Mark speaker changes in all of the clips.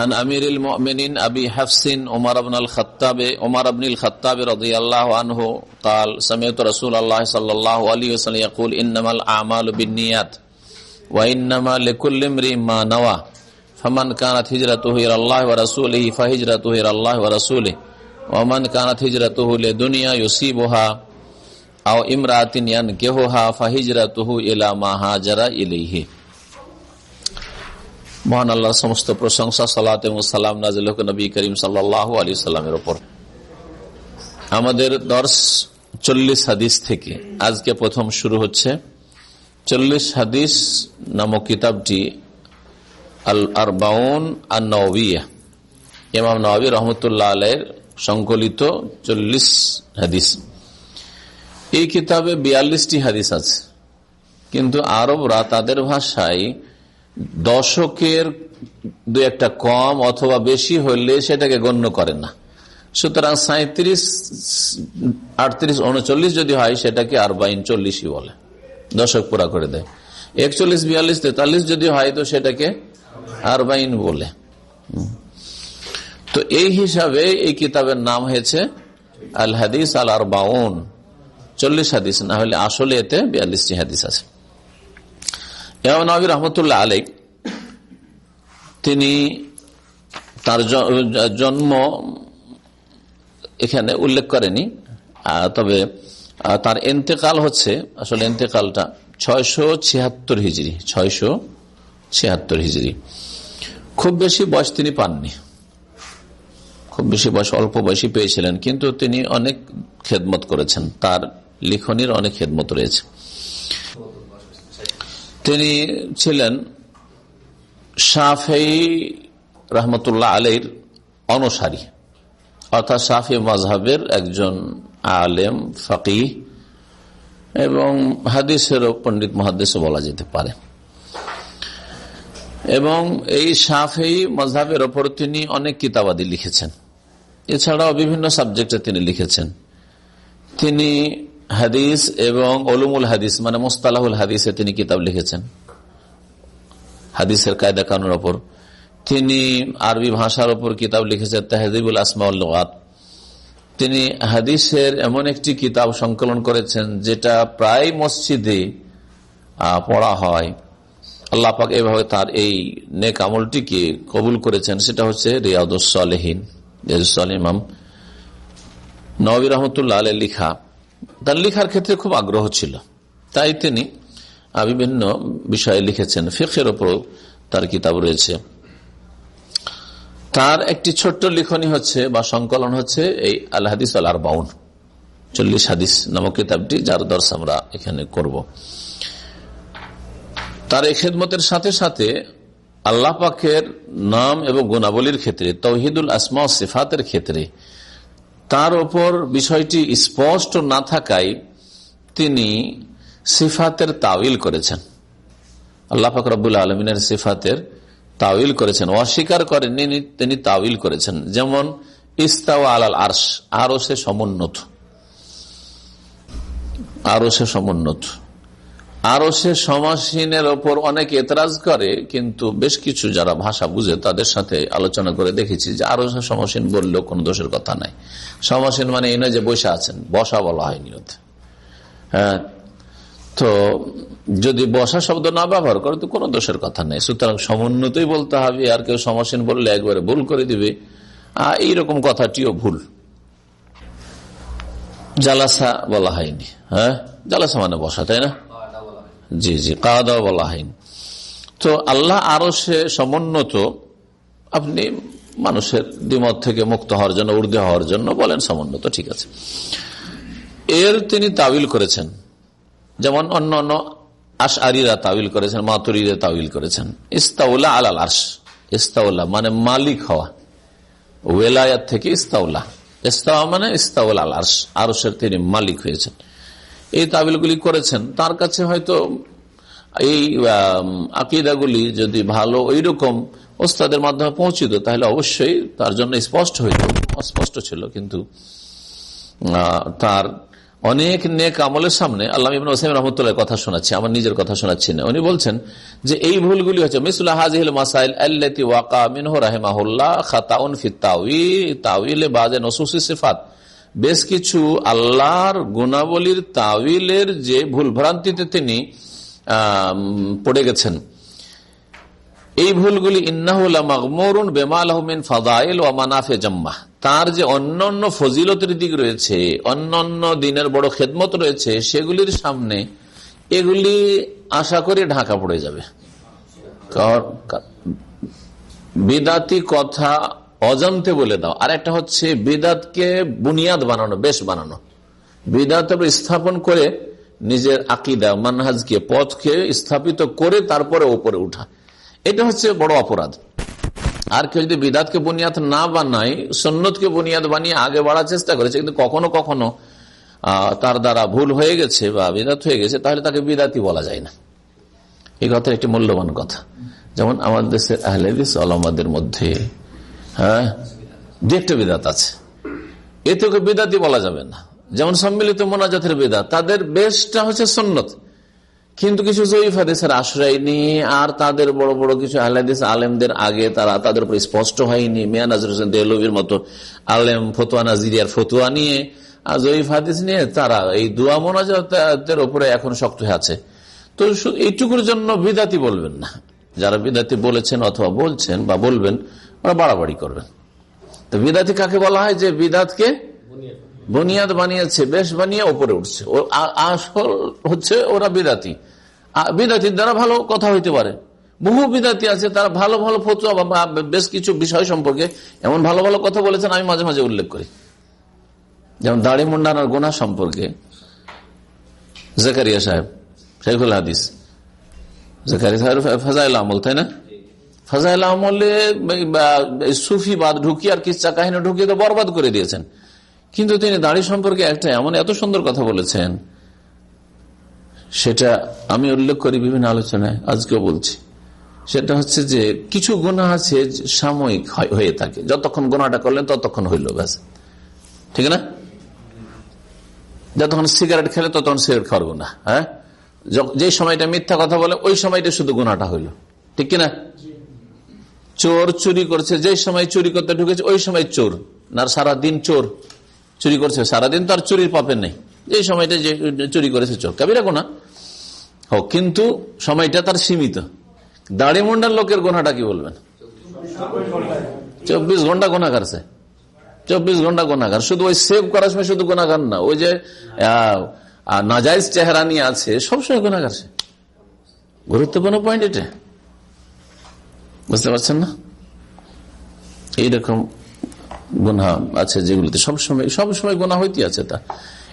Speaker 1: عن أمير المؤمنين أبي حفص عمر بن الخطاب عمر بن الخطاب رضي الله عنه قال سمعت رسول الله صلى الله عليه وسلم يقول إنما الأعمال بالنيات وإنما لكل امرئ ما نوى فمن كانت هجرته إلى الله ورسوله فهجرته إلى الله ورسوله ومن كانت هجرته لدنيا يصيبها أو امرأة ينكهها فهجرته إلى ما هاجر إليه. মহান আল্লাহর সমস্ত প্রশংসা, সালাত এবং সালাম নাজিল নবী করিম সাল্লাহ আলী সাল্লামের ওপর। আমাদের দর্শ চল্লিশ হাদিস থেকে আজকে প্রথম শুরু হচ্ছে। চল্লিশ হাদিস নামক কিতাবটি আল আরবাউন আর নবিয়া ইমাম নবী রহমতুল্লাহ আলের সংকলিত চল্লিশ হাদিস। এই কিতাবে বিয়াল্লিশটি হাদিস আছে। কিন্তু আরবরা তাদের ভাষায় দশকের দু একটা কম অথবা বেশি হইলে সেটাকে গণ্য করে না। সুতরাং সাঁত্রিশ আটত্রিশ, উনচল্লিশ যদি হয়, সেটাকে আর বাইন চল্লিশই বলে। দশক পুরা করে দেয়। একচল্লিশ, বিয়াল্লিশ, তেতাল্লিশ যদি হয়, তো সেটাকে আর বাইন বলে। তো এই হিসাবে এই কিতাবের নাম হয়েছে আল হাদিস আল আর বাউন চল্লিশ হাদিস, না হলে আসলে এতে বিয়াল্লিশটি হাদিস আছে। নবী রহমতুল্লাহ আলাই তিনি তার জন্ম এখানে উল্লেখ করেনি তবে তার এন্তেকাল হচ্ছে, আসলে এন্তেকালটা ছয়শো ছিয়াত্তর হিজড়ি, ছয়শো ছিয়াত্তর হিজড়ি। খুব বেশি বয়স তিনি পাননি। খুব বেশি বয়স, অল্প বয়সী পেয়েছিলেন, কিন্তু তিনি অনেক খেদমত করেছেন। তার লিখনির অনেক খেদমত রয়েছে। তিনি ছিলেন শাফি রহমতুল্লাহ আলীর অনুসারী। অর্থাৎ শাফি মজহাবের একজন আলেম ফকি এবং হাদিসেরও পণ্ডিত মহাদিসও বলা যেতে পারে। এবং এই শাফি মজহাবের ওপর তিনি অনেক কিতাবাদি লিখেছেন। এছাড়াও বিভিন্ন সাবজেক্টে তিনি লিখেছেন। তিনি হাদিস এবং অলুমুল হাদিস মানে মোস্তালাহুল হাদিসে তিনি কিতাব লিখেছেন। হাদিসের কায়দা কানুর ওপর। তিনি আরবি ভাষার ওপর কিতাব লিখেছেন তাহদিবুল আসমাউল্লাত তিনি হাদিসের এমন একটি কিতাব সংকলন করেছেন, যেটা প্রায় মসজিদে পড়া হয়। আল্লাহ পাক এভাবে তার এই নেক আমলটিকে কবুল করেছেন, সেটা হচ্ছে রিয়াদুসলেহীন ইমাম। নবী রহমতুল্লাহ আলের লিখা। তার লিখার ক্ষেত্রে খুব আগ্রহ ছিল। তাই তিনি বিভিন্ন বিষয়ে লিখেছেন। ফিখের ওপর তার কিতাব রয়েছে। তার একটি ছোট্ট লিখনী হচ্ছে বা সংকলন হচ্ছে এই আল হাদিস আল আর বাউন চল্লিশ হাদিস নামক কিতাবটি, যার দর্শ আমরা এখানে করব। তার এই খেদমতের সাথে সাথে আল্লাহ পাকের নাম এবং গুণাবলীর ক্ষেত্রে, তৌহিদুল আসমা সিফাতের ক্ষেত্রে তার ওপর বিষয়টি স্পষ্ট না থাকায় তিনি সিফাতের তাওইল করেছেন। আল্লাহ ফাকরাবুল আলমিনের সিফাতের তাওইল করেছেন। অস্বীকার করেননি তিনি তাওইল করেছেন। যেমন, ইস্তাওয়া আলাল আরশ আরও সে সমুন্নত। আরও সে সমুন্নত। আরও সে সমাসীনের ওপর অনেক এতরাজ করে, কিন্তু বেশ কিছু যারা ভাষা বুঝে তাদের সাথে আলোচনা করে দেখেছি যে আরও সে সমাসীন বললেও কোনো দোষের কথা নাই। সমাসীন মানে এই যে বসে আছেন, বসা বলা হয়নি ওতে হ্যাঁ তো যদি বসা শব্দ না ব্যবহার করে তো কোনো দোষের কথা নেই। সুতরাং সমুন্নতই বলতে হবে, আর কেউ সমাসীন বললে একবারে ভুল করে দিবে। আর এইরকম কথাটিও ভুল। জালাসা বলা হয়নি। হ্যাঁ জালাসা মানে বসা, তাই না? জি জি দাওয়া বলা হয়নি তো আল্লাহ আরও সে সমুন্নত, আপনি মানুষের দ্বিমত থেকে মুক্ত হওয়ার জন্য, ঊর্ধ্বে হওয়ার জন্য বলেন সমুন্নত, ঠিক আছে। এর তিনি তাবিল করেছেন। যেমন অন্য অন্য আশ আরিরা তাবিল করেছেন, মাতুরিরা তাবিল করেছেন। ইস্তাউল্লাহ আলাল আর্শ। ইস্তাউল্লাহ মানে মালিক হওয়া। ওয়েলায়াত থেকে ইস্তাউল্লাহ ইস্তাওয়া মানে ইস্তাউল আল আর্শ। আরশের তিনি মালিক হয়েছেন। এই তাবিলগুলি করেছেন। তার কাছে হয়তো এই আকিদাগুলি যদি ভালো ওই রকম ওস্তাদের মাধ্যমে পৌঁছিত, তাহলে অবশ্যই তার জন্য স্পষ্ট হইত, অস্পষ্ট ছিল। কিন্তু তার অনেক নেক আমলের সামনে আল্লাহ রহমতুল্লাহ কথা শোনাচ্ছি, আমার নিজের কথা উনি বলছেন যে এই ভুলগুলি হচ্ছে মাসাইল ওয়াকা খাতাউন ফি বাজে বেশ কিছু আল্লাহর গুণাবলীর তাউইলের যে ভুল ভ্রান্তিতে তিনি পড়ে গেছেন। এই ভুলগুলি ইন্নাহুল বেমাল আহমিন ফাদাইল ও মানাফে জম্মা তার যে অন্যান্য ফজিলতের দিক রয়েছে, অন্যান্য দিনের বড় খেদমত রয়েছে, সেগুলির সামনে এগুলি আশা করে ঢাকা পড়ে যাবে। বিদাতি কথা অজান্তে বলে দাও। আর একটা হচ্ছে বিদাতকে বুনিয়াদ বানানো, বেশ বানানো। বিদাত স্থাপন করে নিজের আকিদা, মানহাজকে, পথকে স্থাপিত করে তারপরে ওপরে উঠা। এটা হচ্ছে বড় অপরাধ। আর কেউ যদি বিদাতকে বুনিয়াদ না বানায় সন্ন্যতকে বুনিয়াদ বানিয়ে আগে বাড়ার চেষ্টা করেছে কিন্তু কখনো কখনো তার দ্বারা ভুল হয়ে গেছে বা বিদাত হয়ে গেছে, তাহলে তাকে বিদাতি বলা যায় না। এই কথা একটি মূল্যবান কথা। যেমন আমাদের দেশের আহলেদিস আলমাদের মধ্যে হ্যাঁ? একটা বিদাত আছে। এতে ওকে বিদাতি বলা যাবে না। যেমন সম্মিলিত মোনাজাতের বেদা তাদের বেশটা হচ্ছে সন্ন্যত কিন্তু কিছু জয়ীফ হাদিসের আশ্রয় নিয়ে আর তাদের বড় বড় কিছু আহলাদিস আলেমদের আগে তারা তাদের উপর স্পষ্ট হয়নি। মিয়া নাজর হোসেন দেহলবির মতো আলেম, ফতুয়া নাজিরিয়ার ফতুয়া নিয়ে আর জয়ীফ হাদিস নিয়ে তারা এই দুয়া মোনাজাতের উপরে এখন শক্ত হয়ে আছে। তো এইটুকুর জন্য বিদাতি বলবেন না। যারা বিদাতি বলেছেন অথবা বলছেন বা বলবেন ওরা বাড়াবাড়ি করবেন তো বিদাতি কাকে বলা হয়? যে বিদাতকে বুনিয়াদ বানিয়েছে, বেশ বানিয়ে ওপরে উঠছে। আসল হচ্ছে ওরা বিদাতি। বিদাতির দ্বারা ভালো কথা হইতে পারে। বহু বিদাতি আছে, তারা ভালো ভালো ফতুয়া বা বেশ কিছু বিষয় সম্পর্কে এমন ভালো ভালো কথা বলেছেন, আমি মাঝে মাঝে উল্লেখ করি। যেমন দাড়ি মুন্ডানোর গোনা সম্পর্কে জাকারিয়া সাহেব, শেখুল হাদিস। জাকারিয়া সাহেব ফাজাইল আমল, তাই না? ফাজাইল আমলে সুফিবাদ ঢুকিয়ে আর কিচ্ছা কাহিনী ঢুকিয়ে তো বরবাদ করে দিয়েছেন। কিন্তু তিনি দাড়ি সম্পর্কে একটা এমন এত সুন্দর কথা বলেছেন, সেটা আমি উল্লেখ করি বিভিন্ন আলোচনায়, আজকেও বলছি। সেটা হচ্ছে যে কিছু গুণা আছে সাময়িক হয়ে থাকে। যতক্ষণ গোনাটা করলেন ততক্ষণ হইল ব্যাস। ঠিক না? যতক্ষণ সিগারেট খেলে ততক্ষণ সিগারেট খাওয়ার গুণা হ্যাঁ? যে সময়টা মিথ্যা কথা বলে, ওই সময়টা শুধু গুণাটা হইল। ঠিক কিনা? চোর চুরি করছে যে সময় চুরি করতে ঢুকেছে, ওই সময় চোর। না সারা দিন চোর চুরি করছে, সারাদিন তো আর চুরির পাপের নেই। যে সময়টা যে চুরি করেছে চোর। কাবিরা গোনা হোক, কিন্তু সময়টা তার সীমিত। দাড়ি মুন্ডার লোকের গোনাটা কি বলবেন? চব্বিশ ঘণ্টা গোনা কারছে চব্বিশ ঘণ্টা গোনাগার শুধু ওই সেভ করার সময় শুধু গোনাগার না, ওই যে নাজাইজ চেহারা নিয়ে আছে, সবসময় গোনাগার গুরুত্বপূর্ণ পয়েন্ট এটা। বুঝতে পারছেন না? এইরকম গুনা আছে যেগুলোতে সবসময় সবসময় গোনা হইতে আছে তা।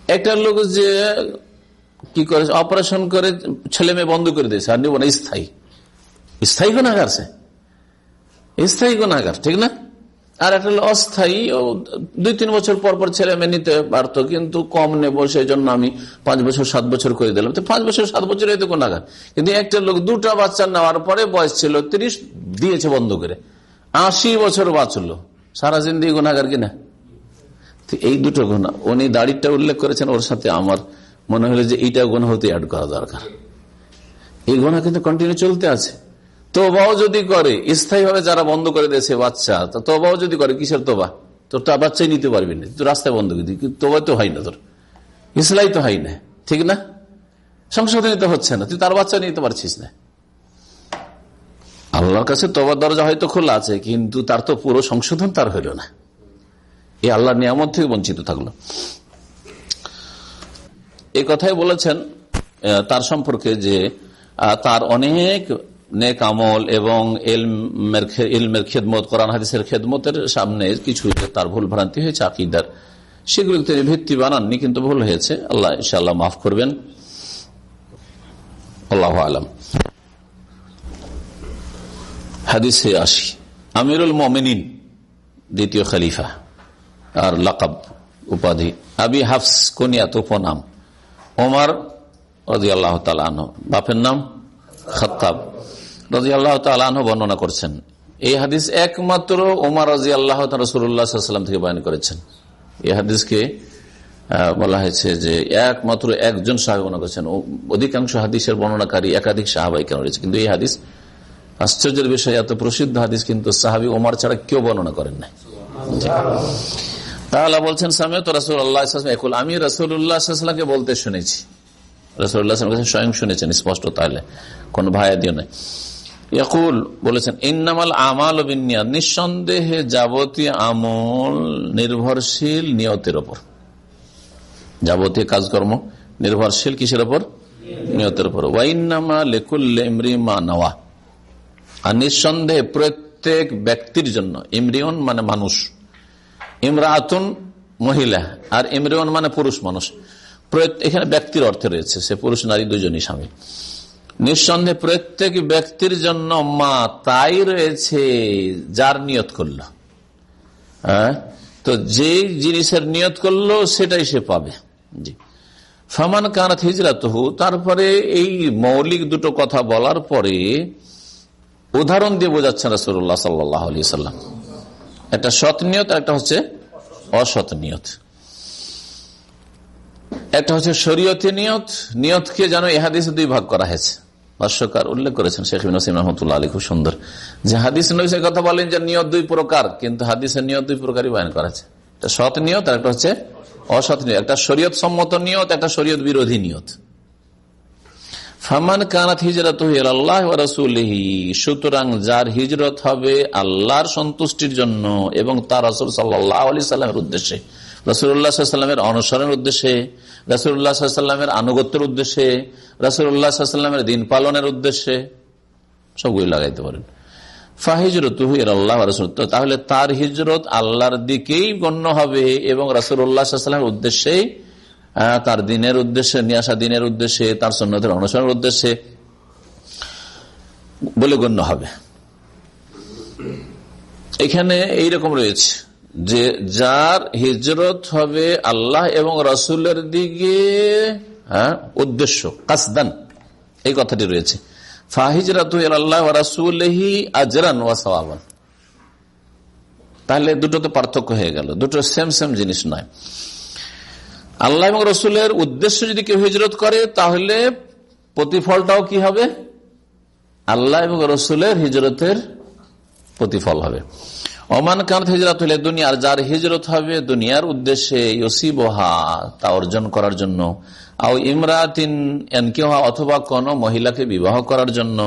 Speaker 1: একটা লোক যে কি করে অপারেশন করে, ছেলে মেয়ে বন্ধ করে দিয়েছে, আর নিব না, স্থায়ী। স্থায়ী গুণাগার সে। স্থায়ী গুণাগার ঠিক না? আর একটা অস্থায়ী দুই তিন বছর পর পর ছেলে মেয়ে নিতে পারতো, কিন্তু কম নেব সেই জন্য আমি পাঁচ বছর, সাত বছর করে দিলাম। তো পাঁচ বছর, সাত বছর এতে গুণাগার কিন্তু একটা লোক দুটা বাচ্চা নেওয়ার পরে বয়স ছিল তিরিশ, দিয়েছে বন্ধ করে। আশি বছর বাঁচলো। সারা জিন্দি গুণাগার কিনা? এই দুটো গুণা উনি দাড়িটা উল্লেখ করেছেন, ওর সাথে আমার মনে হলো যে এইটা গুণা হতে অ্যাড করা দরকার। এই গুণা কিন্তু কন্টিনিউ চলতে আছে। তোবাও যদি করে স্থায়ী ভাবে যারা বন্ধ করে দিয়েছে বাচ্চা তোবাও যদি করে, কিসের তোবা? তোর তো বাচ্চাই নিতে পারবি না তুই রাস্তায় বন্ধ করে দিই তোবা তো হয় না তোর। ইসলাই তো হয় না, ঠিক না? সংশোধনী তো হচ্ছে না, তুই তার বাচ্চা নিতে পারছিস না। আল্লাহর কাছে তোবার দরজা হয়তো খোলা আছে, কিন্তু তার তো পুরো সংশোধন তার হইল না। এই আল্লাহর নিয়ামত থেকে বঞ্চিত থাকল। এই কথাই বলেছেন তার সম্পর্কে যে তার অনেক নেক আমল এবং এলমের খেদমত, কোরআন হাদিসের খেদমতের সামনে কিছু তার ভুল ভ্রান্তি হয়েছে, আকিদার, সেগুলো তিনি ভিত্তি বানাননি, কিন্তু ভুল হয়েছে। আল্লাহ ইনশাল্লাহ মাফ করবেন। আল্লাহ আলম। হাদিসে আসি। আমিরুল মমিনিন, দ্বিতীয় খালিফা আর লাকাব উপাধি। আবি হাফস কোনিয়াত উপনাম ওমার রাজি আল্লাহ তালাহ বাপের নাম খত্তাব। রাজি আল্লাহ বর্ণনা করছেন। এই হাদিস একমাত্র ওমার রাজি আল্লাহ রসুল্লাহাম থেকে বয়ন করেছেন। এই হাদিসকে বলা হয়েছে যে একমাত্র একজন সাহাবি বর্ণনা করেছেন। অধিকাংশ হাদিসের বর্ণনাকারী একাধিক সাহাবাই কেন রয়েছে। কিন্তু এই হাদিস আশ্চর্যের বিষয়, এত প্রসিদ্ধ হাদিস কিন্তু সাহাবি ওমার ছাড়া কেউ বর্ণনা করেন নাই। তাহলে বলছেন, সামিয়ত রাসুল আল্লাহ আমি রসুল্লাহামকে বলতে শুনেছি। রসুল্লাহ স্বয়ং শুনেছেন, স্পষ্ট তাহলে। কোন ভাইয়া দিয়ে নাই। ইয়াকুল, বলেছেন, ইন্নামাল আমাল বিনিয়াদ নিঃসন্দেহে যাবতীয় আমল নির্ভরশীল নিয়তের ওপর। যাবতীয় কাজকর্ম নির্ভরশীল কিসের ওপর? নিয়তের উপর ওয়াইনামা লেকুল্লি মা নেওয়া। আর নিঃসন্দেহে প্রত্যেক ব্যক্তির জন্য, ইমরিয়ন মানে মানুষ, ইমরাতুন মহিলা, আর ইমরিয়ন মানে পুরুষ মানুষ এখানে ব্যক্তির অর্থে রয়েছে, সে পুরুষ নারী দুজনই স্বামী। নিঃসন্দেহে প্রত্যেক ব্যক্তির জন্য মা তাই রয়েছে যার নিয়ত করল। হ্যাঁ? তো যে জিনিসের নিয়ত করল, সেটাই সে পাবে। জি। ফামান কানাত হিজরাত তারপরে এই মৌলিক দুটো কথা বলার পরে উদাহরণ দিয়ে বোঝাচ্ছেন রসুল্লাহ সাল্লাহ সাল্লাম। একটা সৎ নিয়ত একটা হচ্ছে অসৎ নিয়ত। একটা হচ্ছে শরীয়তে নিয়ত, নিয়তকে যেন এহাদিসে দুই ভাগ করা হয়েছে। ভাষ্যকার উল্লেখ করেছেন শেখ নসিম রহমতুল্লাহ আলী খুব সুন্দর। যে হাদিস নইসের কথা বলেন যে নিয়ত দুই প্রকার, কিন্তু হাদিসের নিয়ত দুই প্রকারই বয়ন করা আছে। একটা সৎ নিয়ত একটা হচ্ছে অসৎ নিয়ত। একটা শরীয়ত সম্মত নিয়ত, একটা শরীয়ত বিরোধী নিয়ত। ফামান কানাত হিজরত আল্লাহ রসুলহি, সুতরাং যার হিজরত হবে আল্লাহর সন্তুষ্টির জন্য এবং তার রসুল সাল্লাহ আলি সাল্লামের উদ্দেশ্যে। রসুল্লাহামের অনুসরণের উদ্দেশ্যে রসুল্লাহামের আনুগত্যের উদ্দেশ্যে রসুল্লাহামের দিন পালনের উদ্দেশ্যে সবগুলি লাগাইতে পারেন। ফাহিজরত আল্লাহ রসুল। তাহলে তার হিজরত আল্লাহর দিকেই গণ্য হবে এবং রসুল্লাহামের উদ্দেশ্যেই তার দিনের উদ্দেশ্যে, নিয়ে আসা দিনের উদ্দেশ্যে, তার সন্ন্যতের অনুসরণের উদ্দেশ্যে বলে গণ্য হবে। এখানে এইরকম রয়েছে। যে যার হিজরত হবে আল্লাহ এবং রসুলের দিকে হ্যাঁ উদ্দেশ্য, কাসদান, এই কথাটি রয়েছে। তাহলে দুটোতে পার্থক্য হয়ে গেল। দুটো সেম সেম জিনিস নয়। আল্লাহ এবং রসুলের উদ্দেশ্য যদি কেউ হিজরত করে, তাহলে প্রতিফলটাও কি হবে? আল্লাহ এবং রসুলের হিজরতের প্রতিফল হবে। অমান কান্ত হিজরত হলে দুনিয়ার যার হিজরত হবে, দুনিয়ার উদ্দেশ্যে ইসিবহা তা অর্জন করার জন্য। আও ইমরাতিন অথবা কোন মহিলাকে বিবাহ করার জন্য।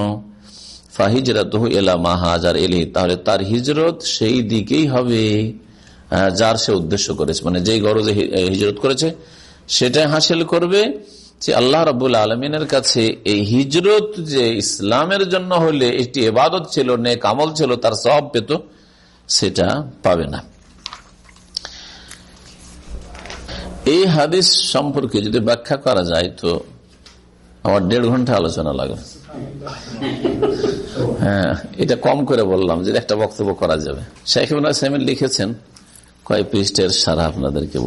Speaker 1: ফাহিজরত এলা মাহাজার এলি তাহলে তার হিজরত সেই দিকেই হবে যার সে উদ্দেশ্য করেছে। মানে যেই গরজে হিজরত করেছে সেটাই হাসিল করবে যে আল্লাহ রবুল আলমিনের কাছে এই হিজরত যে ইসলামের জন্য হলে একটি এবাদত ছিল নে কামল ছিল, তার সব পেত। সেটা পাবে না। এই হাদিস সম্পর্কে যদি ব্যাখ্যা করা যায় তো আমার দেড় ঘণ্টা আলোচনা লাগে হ্যাঁ এটা কম করে বললাম যে একটা বক্তব্য করা যাবে। শেখ লিখেছেন, কয় পৃষ্ঠের সারা আপনাদেরকে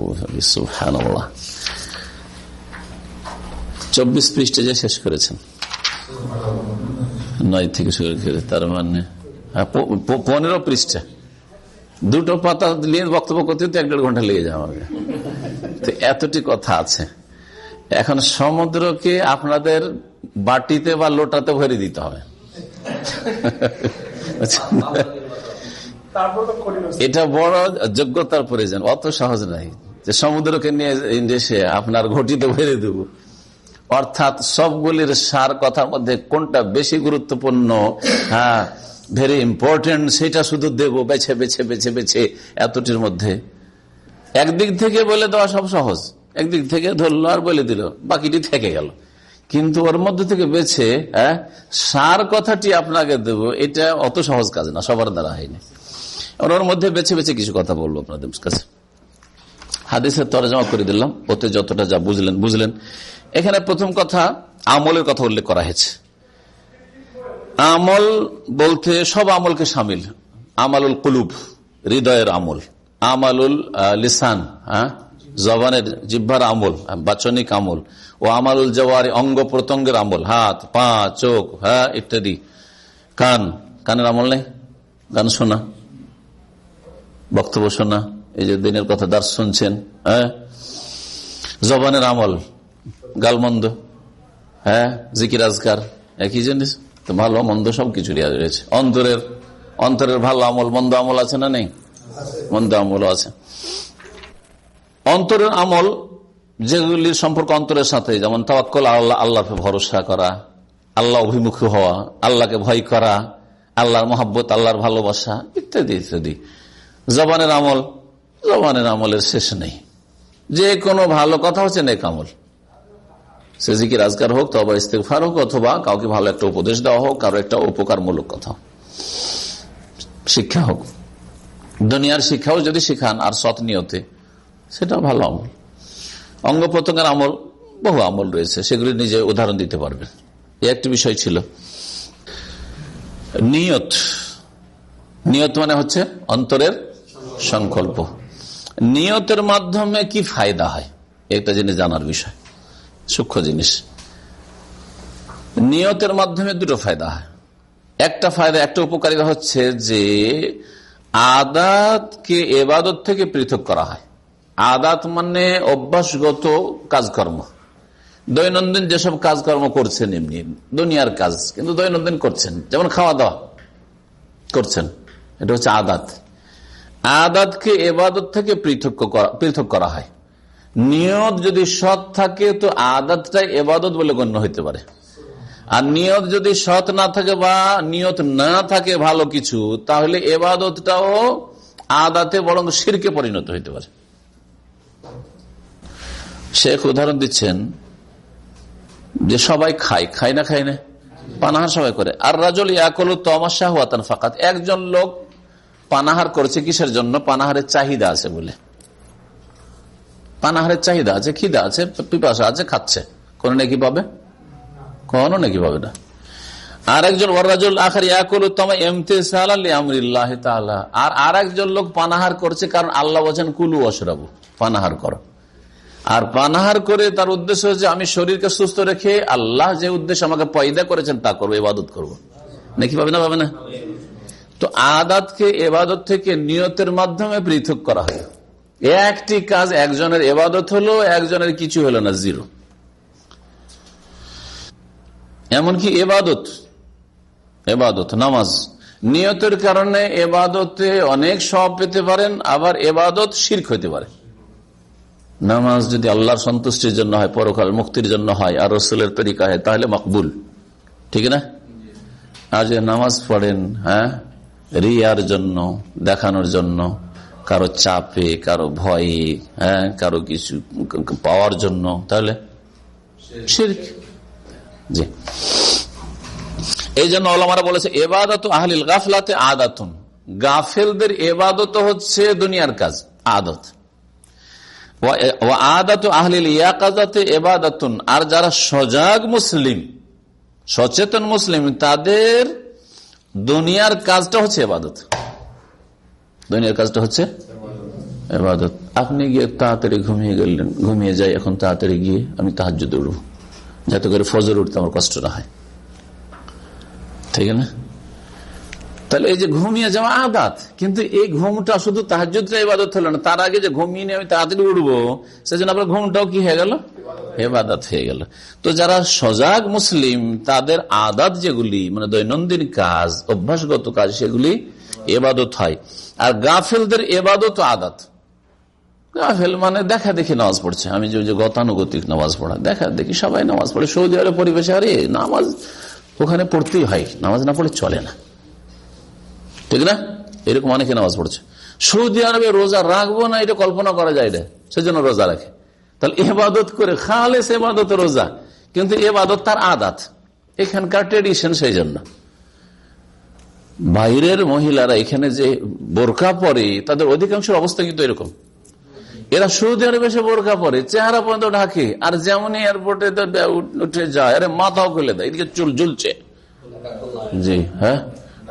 Speaker 1: চব্বিশ পৃষ্ঠে যে শেষ করেছেন। নয় থেকে শুরু করে তার মানে পনেরো পৃষ্ঠা। দুটো পাতা নিয়ে বক্তব্য করতে তো এক দেড় ঘণ্টা লেগে আমাকে তো এতটি কথা আছে। এখন সমুদ্রকে আপনাদের বাটিতে বা লোটাতে ভরে দিতে হবে। এটা বড় যোগ্যতার প্রয়োজন, অত সহজ নাই। যে সমুদ্রকে নিয়ে এসে আপনার ঘটিতে ভরে দেব। অর্থাৎ সবগুলির সার কথার মধ্যে কোনটা বেশি গুরুত্বপূর্ণ? হ্যাঁ ভেরি ইম্পর্টেন্ট সেটা শুধু দেব, বেছে বেছে বেছে বেছে, এতটির মধ্যে। একদিক থেকে বলে দেওয়া সব সহজ। একদিক থেকে ধরলো আর বলে দিল, বাকিটি থেকে গেল। কিন্তু ওর মধ্যে থেকে বেছে হ্যাঁ সার কথাটি আপনাকে দেব, এটা অত সহজ কাজ না, সবার দ্বারা হয়নি। ওর মধ্যে বেছে বেছে কিছু কথা বলব আপনাদের কাছে। হাদিসের তরজমা করে দিলাম, ওতে যতটা যা বুঝলেন বুঝলেন। এখানে প্রথম কথা, আমলের কথা উল্লেখ করা হয়েছে। আমল বলতে সব আমলকে সামিল। আমালুল কুলুব, হৃদয়ের আমল। আমালুল লিসান হ্যাঁ জবানের জিব্বার আমল, বাচনিক আমল। ও আমালুল জওয়ারি, অঙ্গ প্রত্যঙ্গের আমল, হাত, পা, চোখ হ্যাঁ ইত্যাদি। কান, কানের আমল নেই? গান শোনা। বক্তব্য শোনা। এই যে দিনের কথা দাস শুনছেন হ্যাঁ? জবানের আমল, গালমন্দ হ্যাঁ? জিকির আজকার, একই জিনিস? তো ভালো মন্দ সব কিছু রয়েছে। অন্তরের অন্তরের ভালো আমল, মন্দ আমল আছে না নেই? মন্দ আমল আছে। অন্তরের আমল যেগুলির সম্পর্ক অন্তরের সাথে, যেমন তাওয়াক্কল আল্লাহ, আল্লাহকে ভরসা করা, আল্লাহ অভিমুখী হওয়া, আল্লাহকে ভয় করা, আল্লাহর মহাব্বত, আল্লাহর ভালোবাসা, ইত্যাদি ইত্যাদি। জবানের আমল, জবানের আমলের শেষ নেই। যে কোনো ভালো কথা হচ্ছে নেক আমল। সে জিকির আজকার হোক, তবা ইস্তেফার হোক, অথবা কাউকে ভালো একটা উপদেশ দেওয়া হোক, কারও একটা উপকারমূলক কথা। শিক্ষা হোক। দুনিয়ার শিক্ষাও যদি শিখান, আর সৎ নিয়তে সেটা ভালো আমল। অঙ্গ প্রত্যঙ্গের আমল, বহু আমল রয়েছে, সেগুলি নিজে উদাহরণ দিতে পারবেন এ একটি বিষয় ছিল। নিয়ত। নিয়ত মানে হচ্ছে অন্তরের সংকল্প। নিয়তের মাধ্যমে কি ফায়দা হয়? একটা জিনিস জানার বিষয়। সূক্ষ্ম জিনিস। নিয়তের মাধ্যমে দুটো ফায়দা হয়। একটা ফায়দা, একটা উপকারিতা হচ্ছে যে আদাতকে এবাদত থেকে পৃথক করা হয়। আদাত মানে অভ্যাসগত কাজকর্ম। দৈনন্দিন যেসব কাজকর্ম করছেন এমনি, দুনিয়ার কাজ, কিন্তু দৈনন্দিন করছেন, যেমন খাওয়া দাওয়া করছেন, এটা হচ্ছে আদাত। আদাতকে এবাদত থেকে পৃথক করা পৃথক করা হয়। নিয়ত যদি সৎ থাকে, তো আদাতটাই এবাদত বলে গণ্য হইতে পারে। আর নিয়ত যদি সৎ না থাকে বা নিয়ত না থাকে ভালো কিছু, তাহলে এবাদতটাও আদাতে বরং শিরকে পরিণত হইতে পারে। শেখ উদাহরণ দিচ্ছেন যে সবাই খায় খায় না খায় না? পানাহার সবাই করে। আর রাজল ইয়াকল তমাশা হুয়াতান ফাকাত। একজন লোক পানাহার করছে কিসের জন্য? পানাহারের চাহিদা আছে বলে। পানাহারের চাহিদা আছে, খিদা আছে, পিপাসা আছে, খাচ্ছে। কোন নাকি পাবে? কোনো নাকি পাবে না। আর একজন আর লোক পানাহার করছে কারণ আল্লাহ কুলু পানাহার করো। আর পানাহার করে তার উদ্দেশ্য হচ্ছে, আমি শরীরকে সুস্থ রেখে আল্লাহ যে উদ্দেশ্য আমাকে পয়দা করেছেন, তা করব, ইবাদত করব। নাকি পাবে না পাবে না? তো আদাতকে এবাদত থেকে নিয়তের মাধ্যমে পৃথক করা হয় একটি কাজ, একজনের এবাদত হলো, একজনের কিছু হলো না, জিরো। এমনকি এবাদত এবাদত, নামাজ। নিয়তের কারণে এবাদতে অনেক সব পেতে পারেন, আবার এবাদত শির্ক হইতে পারে। নামাজ যদি আল্লাহর সন্তুষ্টির জন্য হয়, পরকাল মুক্তির জন্য হয়, আর রসুলের তরিকা হয়, তাহলে মকবুল। ঠিক না? যে নামাজ পড়েন হ্যাঁ? রিয়ার জন্য, দেখানোর জন্য। কারও চাপে, কারও ভয়ে হ্যাঁ কারও কিছু পাওয়ার জন্য, তাহলে? জি। এই জন্য ওলামারা বলেছে, এবাদত আহলিল গাফলাতে আদাতুন। গাফেলদের এবাদত হচ্ছে দুনিয়ার কাজ, আদত। আদাত আহলিল ইয়াকাজাতে এবাদাতুন। আর যারা সজাগ মুসলিম, সচেতন মুসলিম, তাদের দুনিয়ার কাজটা হচ্ছে এবাদত। দুনিয়ার কাজটা হচ্ছে? এবাদত আপনি গিয়ে তাড়াতাড়ি ঘুমিয়ে গেলেন, ঘুমিয়ে যাই, এখন তাড়াতাড়ি গিয়ে আমি তাহাজ উঠব। যাতে করে ফজর উঠতে আমার কষ্ট না হয়। ঠিক না? তাহলে এই যে ঘুমিয়ে যাওয়া আদাত কিন্তু এই ঘুমটা শুধু ইবাদত হলো না। তার আগে যে ঘুমিয়ে নিয়ে আমি তাড়াতাড়ি উঠবো, সেজন্য আপনার ঘুমটাও কি হয়ে গেল? হেবাদাত হয়ে গেল। তো যারা সজাগ মুসলিম, তাদের আদাত যেগুলি মানে দৈনন্দিন কাজ, অভ্যাসগত কাজ, সেগুলি এবাদত হয়। আর গাফেলদের এবাদত আদাত। গাফেল মানে দেখা দেখি নামাজ পড়ছে। আমি যে গতানুগতিক নামাজ পড়া, দেখা দেখি সবাই নামাজ পড়ে। সৌদি আরব পরিবেশে, আরে নামাজ ওখানে পড়তেই হয়, নামাজ না পড়ে চলে না। ঠিক না? এরকম অনেকে নামাজ পড়ছে। সৌদি আরবে রোজা রাখব না, এটা কল্পনা করা যায় না, সেজন্য রোজা রাখে। তাহলে এবাদত করে, খালেস এবাদত রোজা, কিন্তু এবাদত তার আদাত। এখানকার ট্রেডিশন সেই জন্য। বাইরের মহিলারা এখানে যে বোরকা পরে, তাদের অধিকাংশের অবস্থা কিন্তু এরকম। এরা সৌদি আরবে এসে বোরকা পরে, চেহারা পর্যন্ত ঢাকে, আর যেমন এয়ারপোর্টে উঠে যায়, আরে মাথাও খুলে দেয়, এদিকে চুল ঝুলছে। জি হ্যাঁ?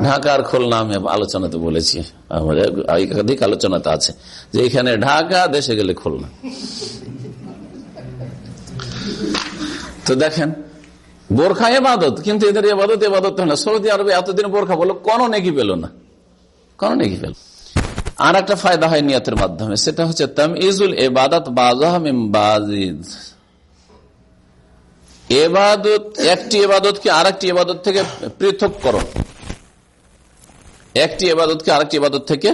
Speaker 1: ঢাকার খুলনা আমি আলোচনাতে বলেছি। আমাদের একাধিক আলোচনাতে আছে যে এখানে ঢাকা, দেশে গেলে খুলনা। তো দেখেন বোরখা এবাদত, কিন্তু এদের এবাদত এবাদত না। সৌদি আরবে এতদিন বোরখা বলল, কোনো নেকি পেল না। কোনো নেকি পেল আর একটা ফায়দা হয় নিয়তের মাধ্যমে, সেটা হচ্ছে তাম ইজুল এবাদত বাজিদ এবাদত, একটি এবাদতকে আর একটি এবাদত থেকে পৃথক করো। একটি এবাদতকে আরেকটি এবাদত থেকে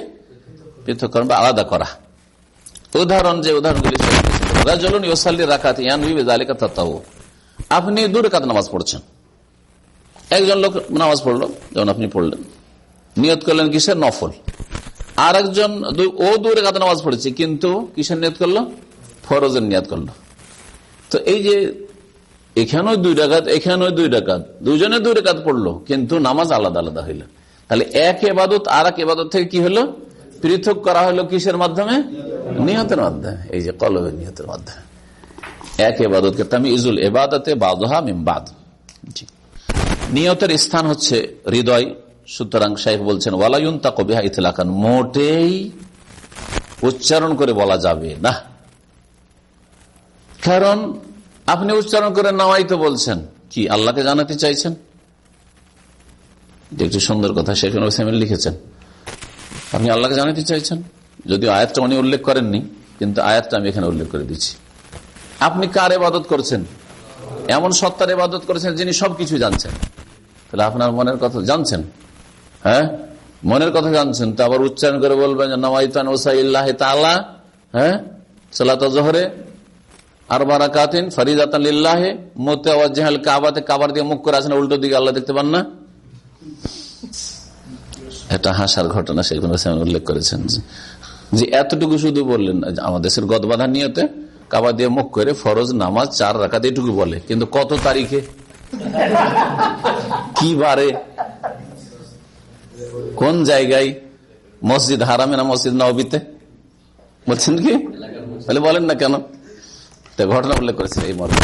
Speaker 1: পৃথক করণ বা আলাদা করা। উদাহরণ যে উদাহরণগুলি রাজলুন ইউসাল্লি রাখাত ইয়ানবি জালিকা তাতাও আপনি দু রেখাত নামাজ পড়ছেন। একজন লোক নামাজ পড়ল, যেমন আপনি পড়লেন। নিয়ত করলেন কিসের? নফল। আর একজন ও দু রেখাত নামাজ পড়েছে, কিন্তু কিসের নিয়ত করল? ফরজের নিয়ত করল। তো এই যে এখানেও দুই ডাকাত এখানেও দুই ডাকাত দুজনে দুই রেখাত পড়ল, কিন্তু নামাজ আলাদা আলাদা হইল। তাহলে এক এবাদত আর এক এবাদত থেকে কি হলো? পৃথক করা হলো কিসের মাধ্যমে? নিহতের মাধ্যমে। এই যে কলবের নিহতের মাধ্যমে। এক এবাদতকে তামি ইজুল এবাদতে বাদহা মিমবাদ নিয়তের স্থান হচ্ছে হৃদয়। সুতরাং সাহেব বলছেন ওয়ালায়ুন তা কবিহা ইতলাকান মোটেই উচ্চারণ করে বলা যাবে না। কারণ আপনি উচ্চারণ করে নামাই তো বলছেন। কি আল্লাহকে জানাতে চাইছেন? একটি সুন্দর কথা শেখ হোসেন লিখেছেন। আপনি আল্লাহকে জানাতে চাইছেন? যদিও আয়াতটা উনি উল্লেখ করেননি কিন্তু আয়াতটা আমি এখানে উল্লেখ করে দিচ্ছি। আপনি কার এবাদত করছেন? এমন সত্তার এবাদত করেছেন যিনি সবকিছু জানছেন। তাহলে আপনার মনের কথা জানছেন? হ্যাঁ? মনের কথা জানছেন। তো আবার উচ্চারণ করে বলবেন নওয়াইতান ওসাইল্লাহ তালা হ্যাঁ? সালাত জহরে। আর মোতে কাবাতে দিয়ে মুখ করে আছেন উল্টো দিকে আল্লাহ দেখতে পান না? এটা হাসার ঘটনা উল্লেখ করেছেন। যে এতটুকু শুধু বললেন আমাদের গদবাধা নিয়তে কাবা দিয়ে মুখ করে ফরজ নামাজ চার রাখাত এটুকু বলে। কিন্তু কত তারিখে? কি বারে? কোন জায়গায়? মসজিদ হারামে না মসজিদ নবীতে বলছেন কি? বলে বলেন না কেন? ঘটনা উল্লেখ করেছে এই মর্মে।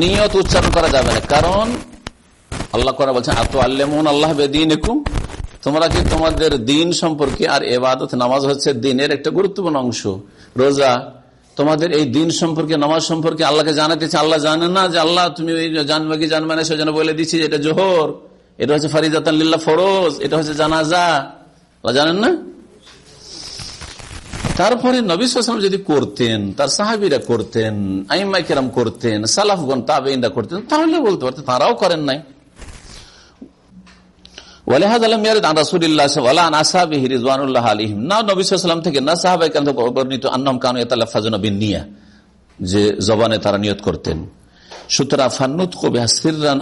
Speaker 1: নিয়ত উচ্চারণ করা যাবে না। কারণ আল্লাহ করা বলছেন, আত আল্লাহ বেদিন তোমরা কি তোমাদের দিন সম্পর্কে আর এবাদত নামাজ হচ্ছে দিনের একটা গুরুত্বপূর্ণ অংশ? রোজা, তোমাদের এই দিন সম্পর্কে, নামাজ সম্পর্কে আল্লাহকে জানাতেছে আল্লাহ জানে না যে আল্লাহ তুমি জানবে কি জানবে না সেজন্য বলে দিচ্ছি এটা জোহর। এটা হচ্ছে ফারিজাতাল্লিল্লাহ ফরোজ, এটা হচ্ছে জানাজা। জানেন না? তারপরে নবী সালাম যদি করতেন, তার সাহাবিরা করতেন আইমাইকেরাম করতেন সালাফগন তাবেইনরা করতেন, তাহলে বলতে পারতেন, তারাও করেন নাই। যে জবানে তারা করতেন।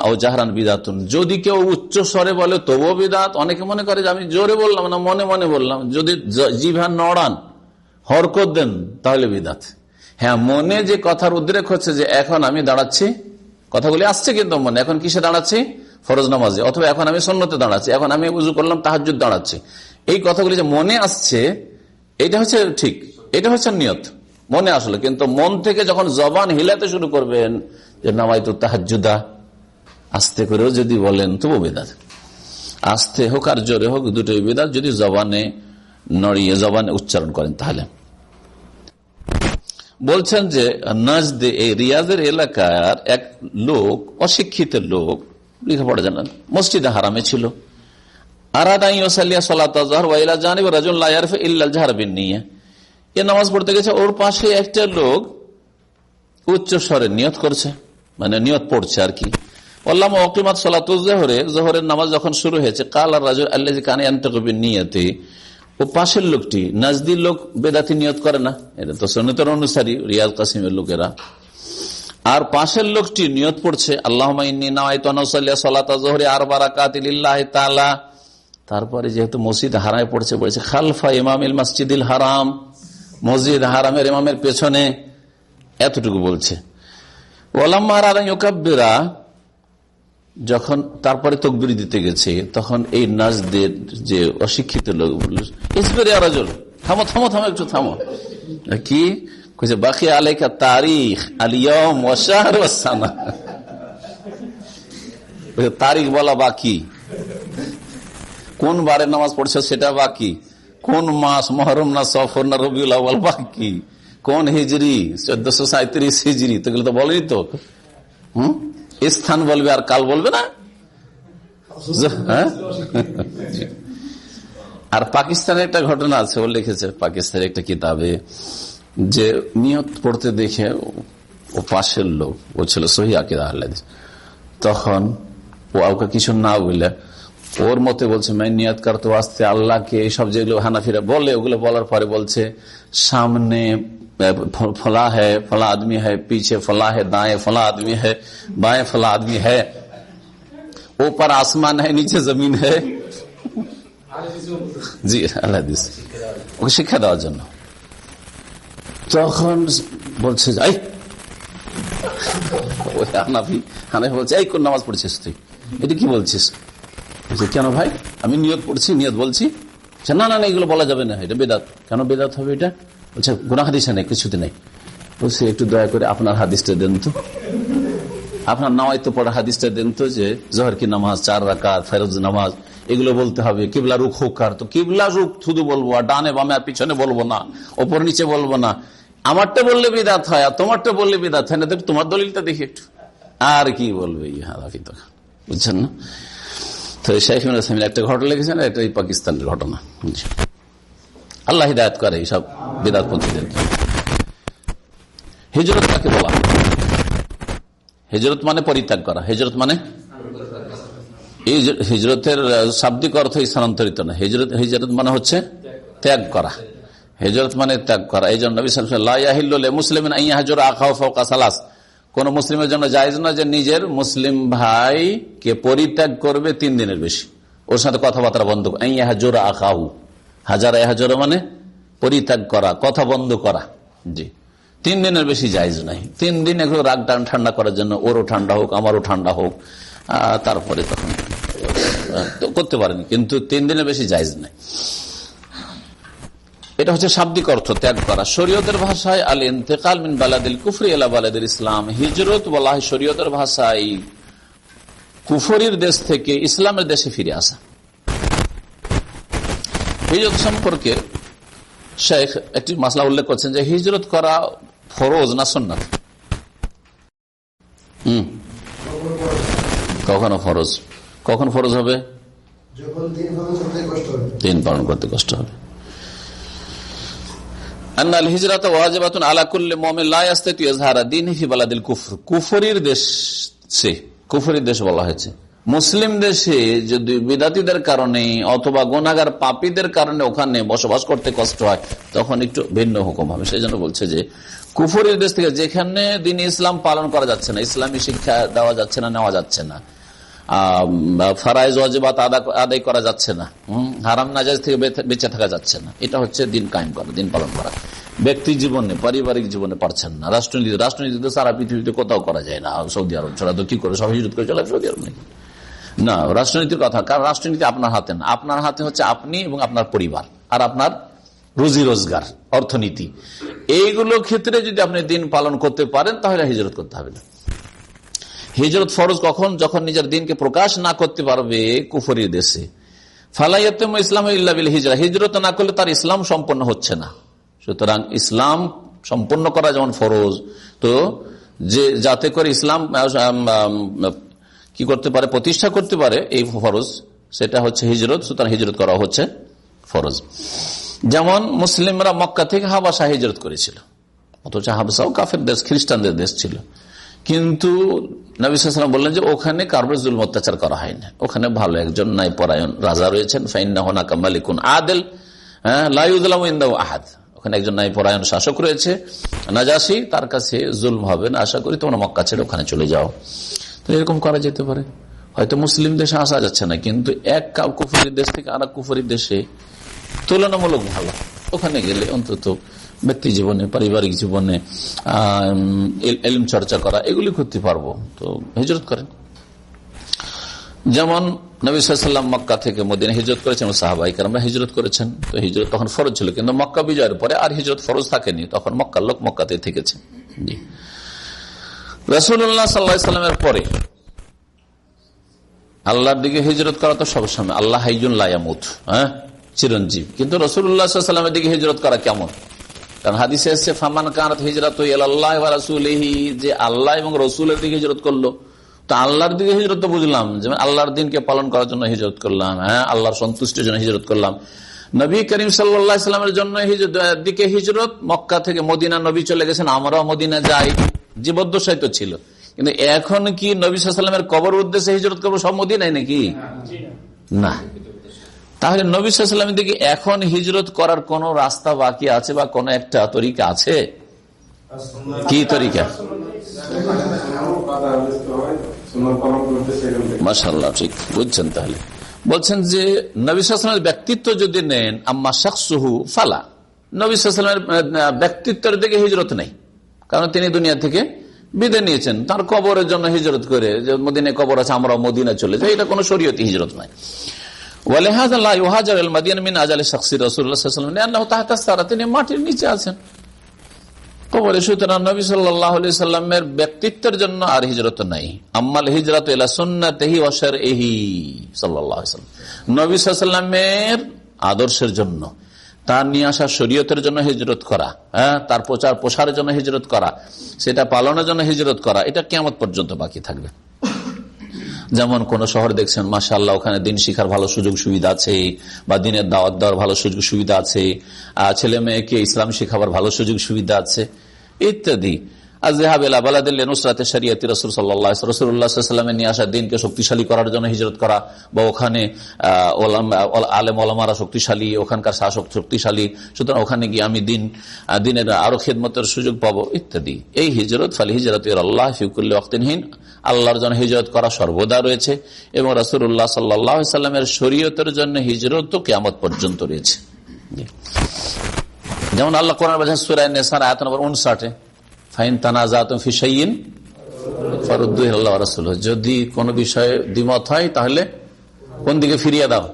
Speaker 1: ও বিদাতুন। যদি কেউ উচ্চ স্বরে বলে তবু বিদাত। অনেকে মনে করে যে আমি জোরে বললাম না, মনে মনে বললাম। যদি জিভা নড়ান, হরকত দেন, তাহলে বিদাত। হ্যাঁ মনে যে কথার উদ্রেক হচ্ছে যে এখন আমি দাঁড়াচ্ছি, কথাগুলি আসছে কিন্তু মনে, এখন কিসে দাঁড়াচ্ছি? ফরজ নামাজে, অথবা এখন আমি সন্ন্যতে দাঁড়াচ্ছি, এখন আমি উজু করলাম তাহাজুদ দাঁড়াচ্ছি। এই কথাগুলি যে মনে আসছে, এটা হচ্ছে ঠিক, এটা হচ্ছে নিয়ত, মনে আসলে। কিন্তু মন থেকে যখন জবান হিলাতে শুরু করবেন, যে নামাই তো তাহাজুদা আস্তে করেও যদি বলেন তবু বেদাত। আস্তে হোক আর জোরে হোক, দুটোই বেদাত। যদি জবানে নড়িয়ে, জবানে উচ্চারণ করেন তাহলে। বলছেন যে, নাজদে এই রিয়াজের এলাকার এক লোক, অশিক্ষিত লোক লেখাপড়া জানান। মসজিদে হারামে ছিল। মানে নামাজ যখন শুরু হয়েছে, কাল আর কানে নিয়তে, ও পাশের লোকটি নাজদির লোক বেদাতি নিয়ত করে না। এটা তো সন্ন্যতের অনুসারী, রিয়াজ কাসিমের লোকেরা। আর পাশের লোকটি নিয়ত পড়ছে আল্লাহ তারপরে যেহেতু মসজিদ হারায় পড়ছে, বলছে, খালফা ইমাম মসজিদ হারাম। মসজিদ হারামের ইমামের পেছনে এতটুকু বলছে। ওলাম মারা যখন তারপরে তকবিরি দিতে গেছে, তখন এই নাচদের যে অশিক্ষিত লোক, বলল থামো থামো থামো, একটু থামো। কি? বাকি আলাইকা তারিখ আলিয়ম তারিখ বলা বাকি। কোন বারে নামাজ পড়ছো সেটা বাকি? কোন মাস মহরম না সফর না রবিউল আউ্বাল বাকি? কোন হিজড়ি চোদ্দশো সাঁত্রিশ হিজড়ি তো তো বলেনি তো। হম? স্থান বলবে আর কাল বলবে না? হ্যাঁ? আর পাকিস্তানের একটা ঘটনা আছে, ও লিখেছে পাকিস্তানের একটা কিতাবে। যে নিয়ত পড়তে দেখে ও পাশের লোক ও ছিল সহি আকিদা তখন ও কাউকে কিছু না বললে ওর মতে বলছে मैं নিয়ত করতে আসতে আল্লাহকে এইসব যেগুলো হানাফিরা বলে ওগুলো বলার পরে বলছে সামনে फला है फला आदमी है पीछे फला है दाएं फला आदमी है बाएं फला आदमी है ऊपर आसमान है नीचे जमीन है জি আল্লাহ ওকে শিক্ষা দেওয়ার জন্য তখন বলছে যাই বলছে, এই, কোন নামাজ পড়ছিস তুই? এটা কি বলছিস? কেন ভাই? আমি নিয়ত পড়ছি, নিয়ত বলছি। না না এগুলো বলা যাবে না, এটা বেদাত। কেন বেদাত হবে এটা? বলছে গুনা হাদিসে নেই, কিছুতে নেই। বলছে, একটু দয়া করে আপনার হাদিসটা দেন তো। আপনার নামাই তো পড়া হাদিসটা দেন তো যে, জহর কি নামাজ, চার রাকাত, ফেরজ নামাজ, এগুলো বলতে হবে, কিবলা রুখ হোক আর তো, কিবলা রুখ শুধু বলব, আর ডানে বামে আর পিছনে বলব না, ওপর নিচে বলব না। আমারটা বললে বিদাত হয়, আর তোমারটা বললে বিদাত হয় না, দেখ তোমার দলিলটা দেখি একটু। আর কি বলবে? বুঝছেন না? তো শেখ একটা ঘটনা লিখেছেন এটা এই পাকিস্তানের ঘটনা। আল্লাহ হিদায়ত করে এইসব বিদাত পন্থীদেরকে হিজরত কাকে বলা হিজরত মানে পরিত্যাগ করা। হিজরত মানে? হিজরতের শাব্দিক অর্থ স্থানান্তরিত না। হিজরত হিজরত মানে হচ্ছে ত্যাগ করা। হিজরত মানে ত্যাগ করা। এই জন্য মুসলিম সালাস। কোন মুসলিমের জন্য জায়জ না যে নিজের মুসলিম ভাই কে পরিত্যাগ করবে তিন দিনের বেশি। ওর সাথে কথাবার্তা বন্ধ জোর আখাহু। হাজার হাজার মানে পরিত্যাগ করা, কথা বন্ধ করা। জি। তিন দিনের বেশি জায়জ নাই। তিন দিন একটু রাগ টান ঠান্ডা করার জন্য ওরও ঠান্ডা হোক, আমারও ঠান্ডা হোক তারপরে তখন করতে পারেন। কিন্তু তিন দিনের বেশি জায়জ নাই। এটা হচ্ছে শাব্দিক অর্থ ত্যাগ করা। শরীয়তের ভাষায় আল ইন্তেকাল মিন বালাদিল কুফরি এলা বালাদিল ইসলাম। হিজরত বলা হয় শরীয়তের ভাষায় কুফরির দেশ থেকে ইসলামের দেশে ফিরে আসা। হিজরত সম্পর্কে শেখ একটি মাসলা উল্লেখ করছেন যে হিজরত করা ফরোজ না সন্ন্যাত হম। কখনো ফরজ। কখন ফরজ হবে। দিন পালন করতে কষ্ট হবে। ওখানে বসবাস করতে কষ্ট হয়, তখন একটু ভিন্ন হুকুম হবে। সেই জন্য বলছে যে, কুফরের দেশ থেকে যেখানে দিন ইসলাম পালন করা যাচ্ছে না, ইসলামী শিক্ষা দেওয়া যাচ্ছে না, নেওয়া যাচ্ছে না। ফারাইজ ওয়াজিবাত আদায় করা যাচ্ছে না। হারাম নাজাজ থেকে বেঁচে থাকা যাচ্ছে না। এটা হচ্ছে দিন কায়েম করা, দিন পালন করা। ব্যক্তি জীবনে, পারিবারিক জীবনে পারছেন না। রাষ্ট্রনীতি, রাষ্ট্রনীতিতে সারা পৃথিবীতে কোথাও করা যায় না। সৌদি আরব ছাড়া তো কি করে? সব হিজুত করে চলে সৌদি আরব নাকি? না, রাষ্ট্রনীতির কথা। কারণ রাষ্ট্রনীতি আপনার হাতে না। আপনার হাতে হচ্ছে আপনি এবং আপনার পরিবার আর আপনার রুজি রোজগার, অর্থনীতি। এইগুলো ক্ষেত্রে যদি আপনি দিন পালন করতে পারেন, তাহলে হিজরত করতে হবে না। হিজরত ফরজ কখন? যখন নিজের দিনকে প্রকাশ না করতে পারবে কুফরির দেশে। ফালাইয়াতম ইসলাম ইল্লাবিল হিজরা। হিজরত না করলে তার ইসলাম সম্পন্ন হচ্ছে না। সুতরাং ইসলাম সম্পন্ন করা যেমন ফরজ, তো যে যাতে করে ইসলাম কি করতে পারে, প্রতিষ্ঠা করতে পারে এই ফরজ, সেটা হচ্ছে হিজরত, সুতরাং হিজরত করা হচ্ছে ফরজ। যেমন মুসলিমরা মক্কা থেকে হাবাসা হিজরত করেছিল, অথচ হাবাসাও কাফের দেশ খ্রিস্টানদের দেশ ছিল। কিন্তু নবীলাম বললেন যে, ওখানে কারবার জুল অত্যাচার করা হয় না। ওখানে ভালো একজন নাই পরায়ণ রাজা রয়েছেন। ফাইন্না হোনাকা মালিকুন আদেল হ্যাঁ লাইউদ্লাম আহাদ। ওখানে একজন নাই পরায়ণ শাসক রয়েছে, নাজাসি, তার কাছে জুলম হবে না। আশা করি তোমরা মক্কা ছেড়ে ওখানে চলে যাও। তো এরকম করা যেতে পারে। হয়তো মুসলিম দেশে আসা যাচ্ছে না, কিন্তু এক কুফুরির দেশ থেকে আর কুফুরির দেশে তুলনামূলক ভালো। ওখানে গেলে অন্তত ব্যক্তি জীবনে, পারিবারিক জীবনে এলিম চর্চা করা, এগুলি করতে পারব। তো হিজরত করেন। যেমন নবীলাম মক্কা থেকে মদিনা হিজরত করেছেন সাহাবাহিকার আমরা হিজরত করেছেন। তো হিজরত তখন ফরজ ছিল, কিন্তু মক্কা বিজয়ের পরে আর হিজরত ফরজ থাকেনি, তখন মক্কার লোক মক্কাতে থেকেছে। রসুল্লাহ সাল্লা সাল্লামের পরে আল্লাহর দিকে হিজরত করা তো সবসময় আল্লাহ হাইজুন লায়ামুত হ্যাঁ? চিরঞ্জীব। কিন্তু রসুল্লাহামের দিকে হিজরত করা কেমন? কারণ হাদিসে এসছে ফামান কানত হিজরত আল্লাহ রাসুলহি যে আল্লাহ এবং রসুলের দিকে হিজরত করল। তো আল্লাহর দিকে হিজরত তো বুঝলাম যেমন আল্লাহর দিনকে পালন করার জন্য হিজরত করলাম হ্যাঁ আল্লাহর সন্তুষ্টির জন্য হিজরত করলাম। নবী করিম সাল্লামের জন্য দিকে হিজরত মক্কা থেকে মদিনা নবী চলে গেছেন আমরাও মদিনা যাই। জীবদ্দশাই তো ছিল। কিন্তু এখন কি নবী সাল্লামের কবর উদ্দেশ্যে হিজরত করব সব মদিনাই নাকি? না। তাহলে নবী সাল্লামের দিকে এখন হিজরত করার কোন রাস্তা বাকি আছে বা কোন একটা তরিকা আছে? কি তরিকা? মাসাল্লাহ ঠিক। বুঝছেন তাহলে? বলছেন যে নবিসামের ব্যক্তিত্ব যদি নেন, আম্মা শাকসুহু ফালা। নবিসামের ব্যক্তিত্বের দিকে হিজরত নেই। কারণ তিনি দুনিয়া থেকে বিদায় নিয়েছেন। তার কবরের জন্য হিজরত করে, যে মদিনে কবর আছে আমরা মদিনা চলে যাই। এটা কোন শরীয়তি হিজরত নয়। তিনি মাটির নিচে আছেন। সুতরাং নবী সাল্লামের ব্যক্তিত্বের জন্য আর হিজরত নাই। আম্মাল হিজরত সাল্লাম নবী সাল্লামের আদর্শের জন্য, তার নিয়ে আসা শরীয়তের জন্য হিজরত করা হ্যাঁ তার প্রচার প্রসারের জন্য হিজরত করা, সেটা পালনের জন্য হিজরত করা, এটা কেমন পর্যন্ত বাকি থাকবে। যেমন কোন শহর দেখছেন মাসাল্লাহ ওখানে দিন শিখার ভালো সুযোগ সুবিধা আছে, বা দিনের দাওয়াত দেওয়ার ভালো সুযোগ সুবিধা আছে ছেলে মেয়েকে ইসলাম শেখাবার ভালো সুযোগ সুবিধা আছে, ইত্যাদি। নিয়ে দিনকে শক্তিশালী করার জন্য হিজরত করা, বা ওখানে আলেম শক্তিশালী, ওখানকার শাসক শক্তিশালী, সুতরাং ওখানে গিয়ে আমি দিন দিনের আরও খেদমতের সুযোগ পাবো, ইত্যাদি। এই হিজরত, ফালি হিজরত আল্লাহ ফিকুল্লি অক্তিনহীন আল্লাহর জন্য হিজরত করা সর্বদা রয়েছে এবং রসুল্লাহ সাল্লামের শরীয়তের জন্য হিজরত তো কেমত পর্যন্ত রয়েছে। যেমন আল্লাহ কোরআন বাজার সুরায় নেসার আয়াত নম্বর উনষাটে ফাইন তানাজাতুম ফিসাইন ফরুদ্দুল্লাহ রসুল যদি কোন বিষয়ে দ্বিমত হয়, তাহলে কোন দিকে ফিরিয়ে দাও?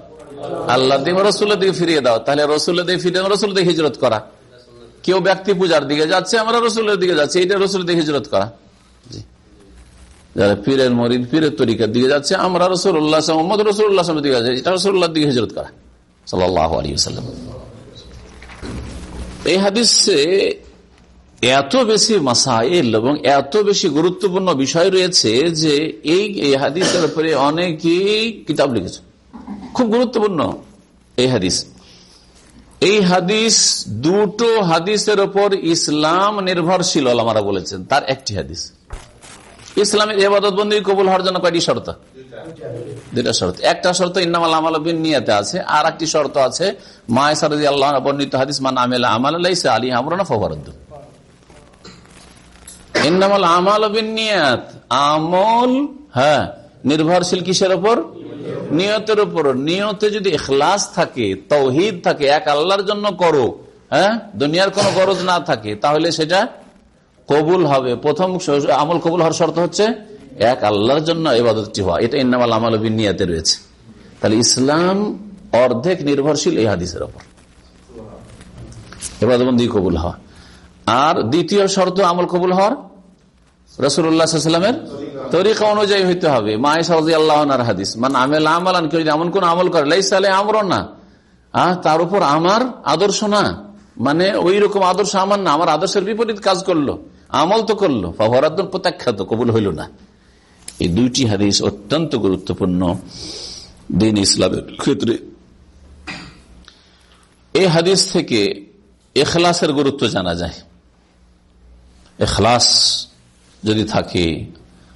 Speaker 1: আল্লাহ দিকে, রসুলের দিকে ফিরিয়ে দাও। তাহলে রসুলের দিকে ফিরিয়ে রসুল দিকে হিজরত করা। কেউ ব্যক্তি পূজার দিকে যাচ্ছে, আমরা রসুলের দিকে যাচ্ছি এটা রসুলের দিকে হিজরত করা। যারা পীরের মরিদ, পীরের তরিকার দিকে যাচ্ছে, আমরা রসুল্লাহ মোহাম্মদ রসুল্লাহ দিকে যাচ্ছে। এটা রসুল্লাহর দিকে হিজরত করা সাল্লাহ আলী সাল্লাম এই হাদিসে এত বেশি মাসাইল এবং এত বেশি গুরুত্বপূর্ণ বিষয় রয়েছে যে এই হাদিসের উপরে অনেকেই কিতাব লিখেছে। খুব গুরুত্বপূর্ণ এই হাদিস। এই হাদিস দুটো হাদিসের ওপর ইসলাম নির্ভরশীল আলামারা বলেছেন, তার একটি হাদিস। ইসলামের এবাদত বন্দী কবুল হওয়ার জন্য কয়টি শর্ত? দুটা শর্ত। একটা শর্ত, ইন্নামাল আমাল নিয়াতে আছে আর একটি শর্ত আছে মায়াসারদি আল্লাহ বর্ণিত হাদিস, মান আমেলা আমাল আলী আমরানা ফবরদ্দ ইন্নামাল নিয়াত আমল হ্যাঁ নির্ভরশীল কিসের ওপর নিয়তের উপর। নিয়তে যদি এখলাস থাকে, তৌহিদ থাকে, এক আল্লাহর জন্য করো হ্যাঁ দুনিয়ার কোন গরজ না থাকে, তাহলে সেটা কবুল হবে। প্রথম আমল কবুল হওয়ার শর্ত হচ্ছে এক, আল্লাহর জন্য এবাদতটি হওয়া। এটা ইন্নামাল আমাল নিয়াতে রয়েছে। তাহলে ইসলাম অর্ধেক নির্ভরশীল এই হাদিসের ওপর। এবাদবন্দি কবুল হওয়া। আর দ্বিতীয় শর্ত আমল কবুল হওয়ার? রসুল্লাহামের তরিকা অনুযায়ী হইতে হবে। মায় হাদিস মানে কেউ কোন আমল না। আহ, তার উপর আমার আদর্শ না। মানে ওই রকম আদর্শ আমার না। আমার আদর্শের বিপরীত কাজ করল। আমল তো করল ফরাদ্দন প্রত্যাখ্যাত, কবুল হইল না। এই দুইটি হাদিস অত্যন্ত গুরুত্বপূর্ণ দিন ইসলামের ক্ষেত্রে। এই হাদিস থেকে এখলাসের গুরুত্ব জানা যায়। এখলাস যদি থাকে,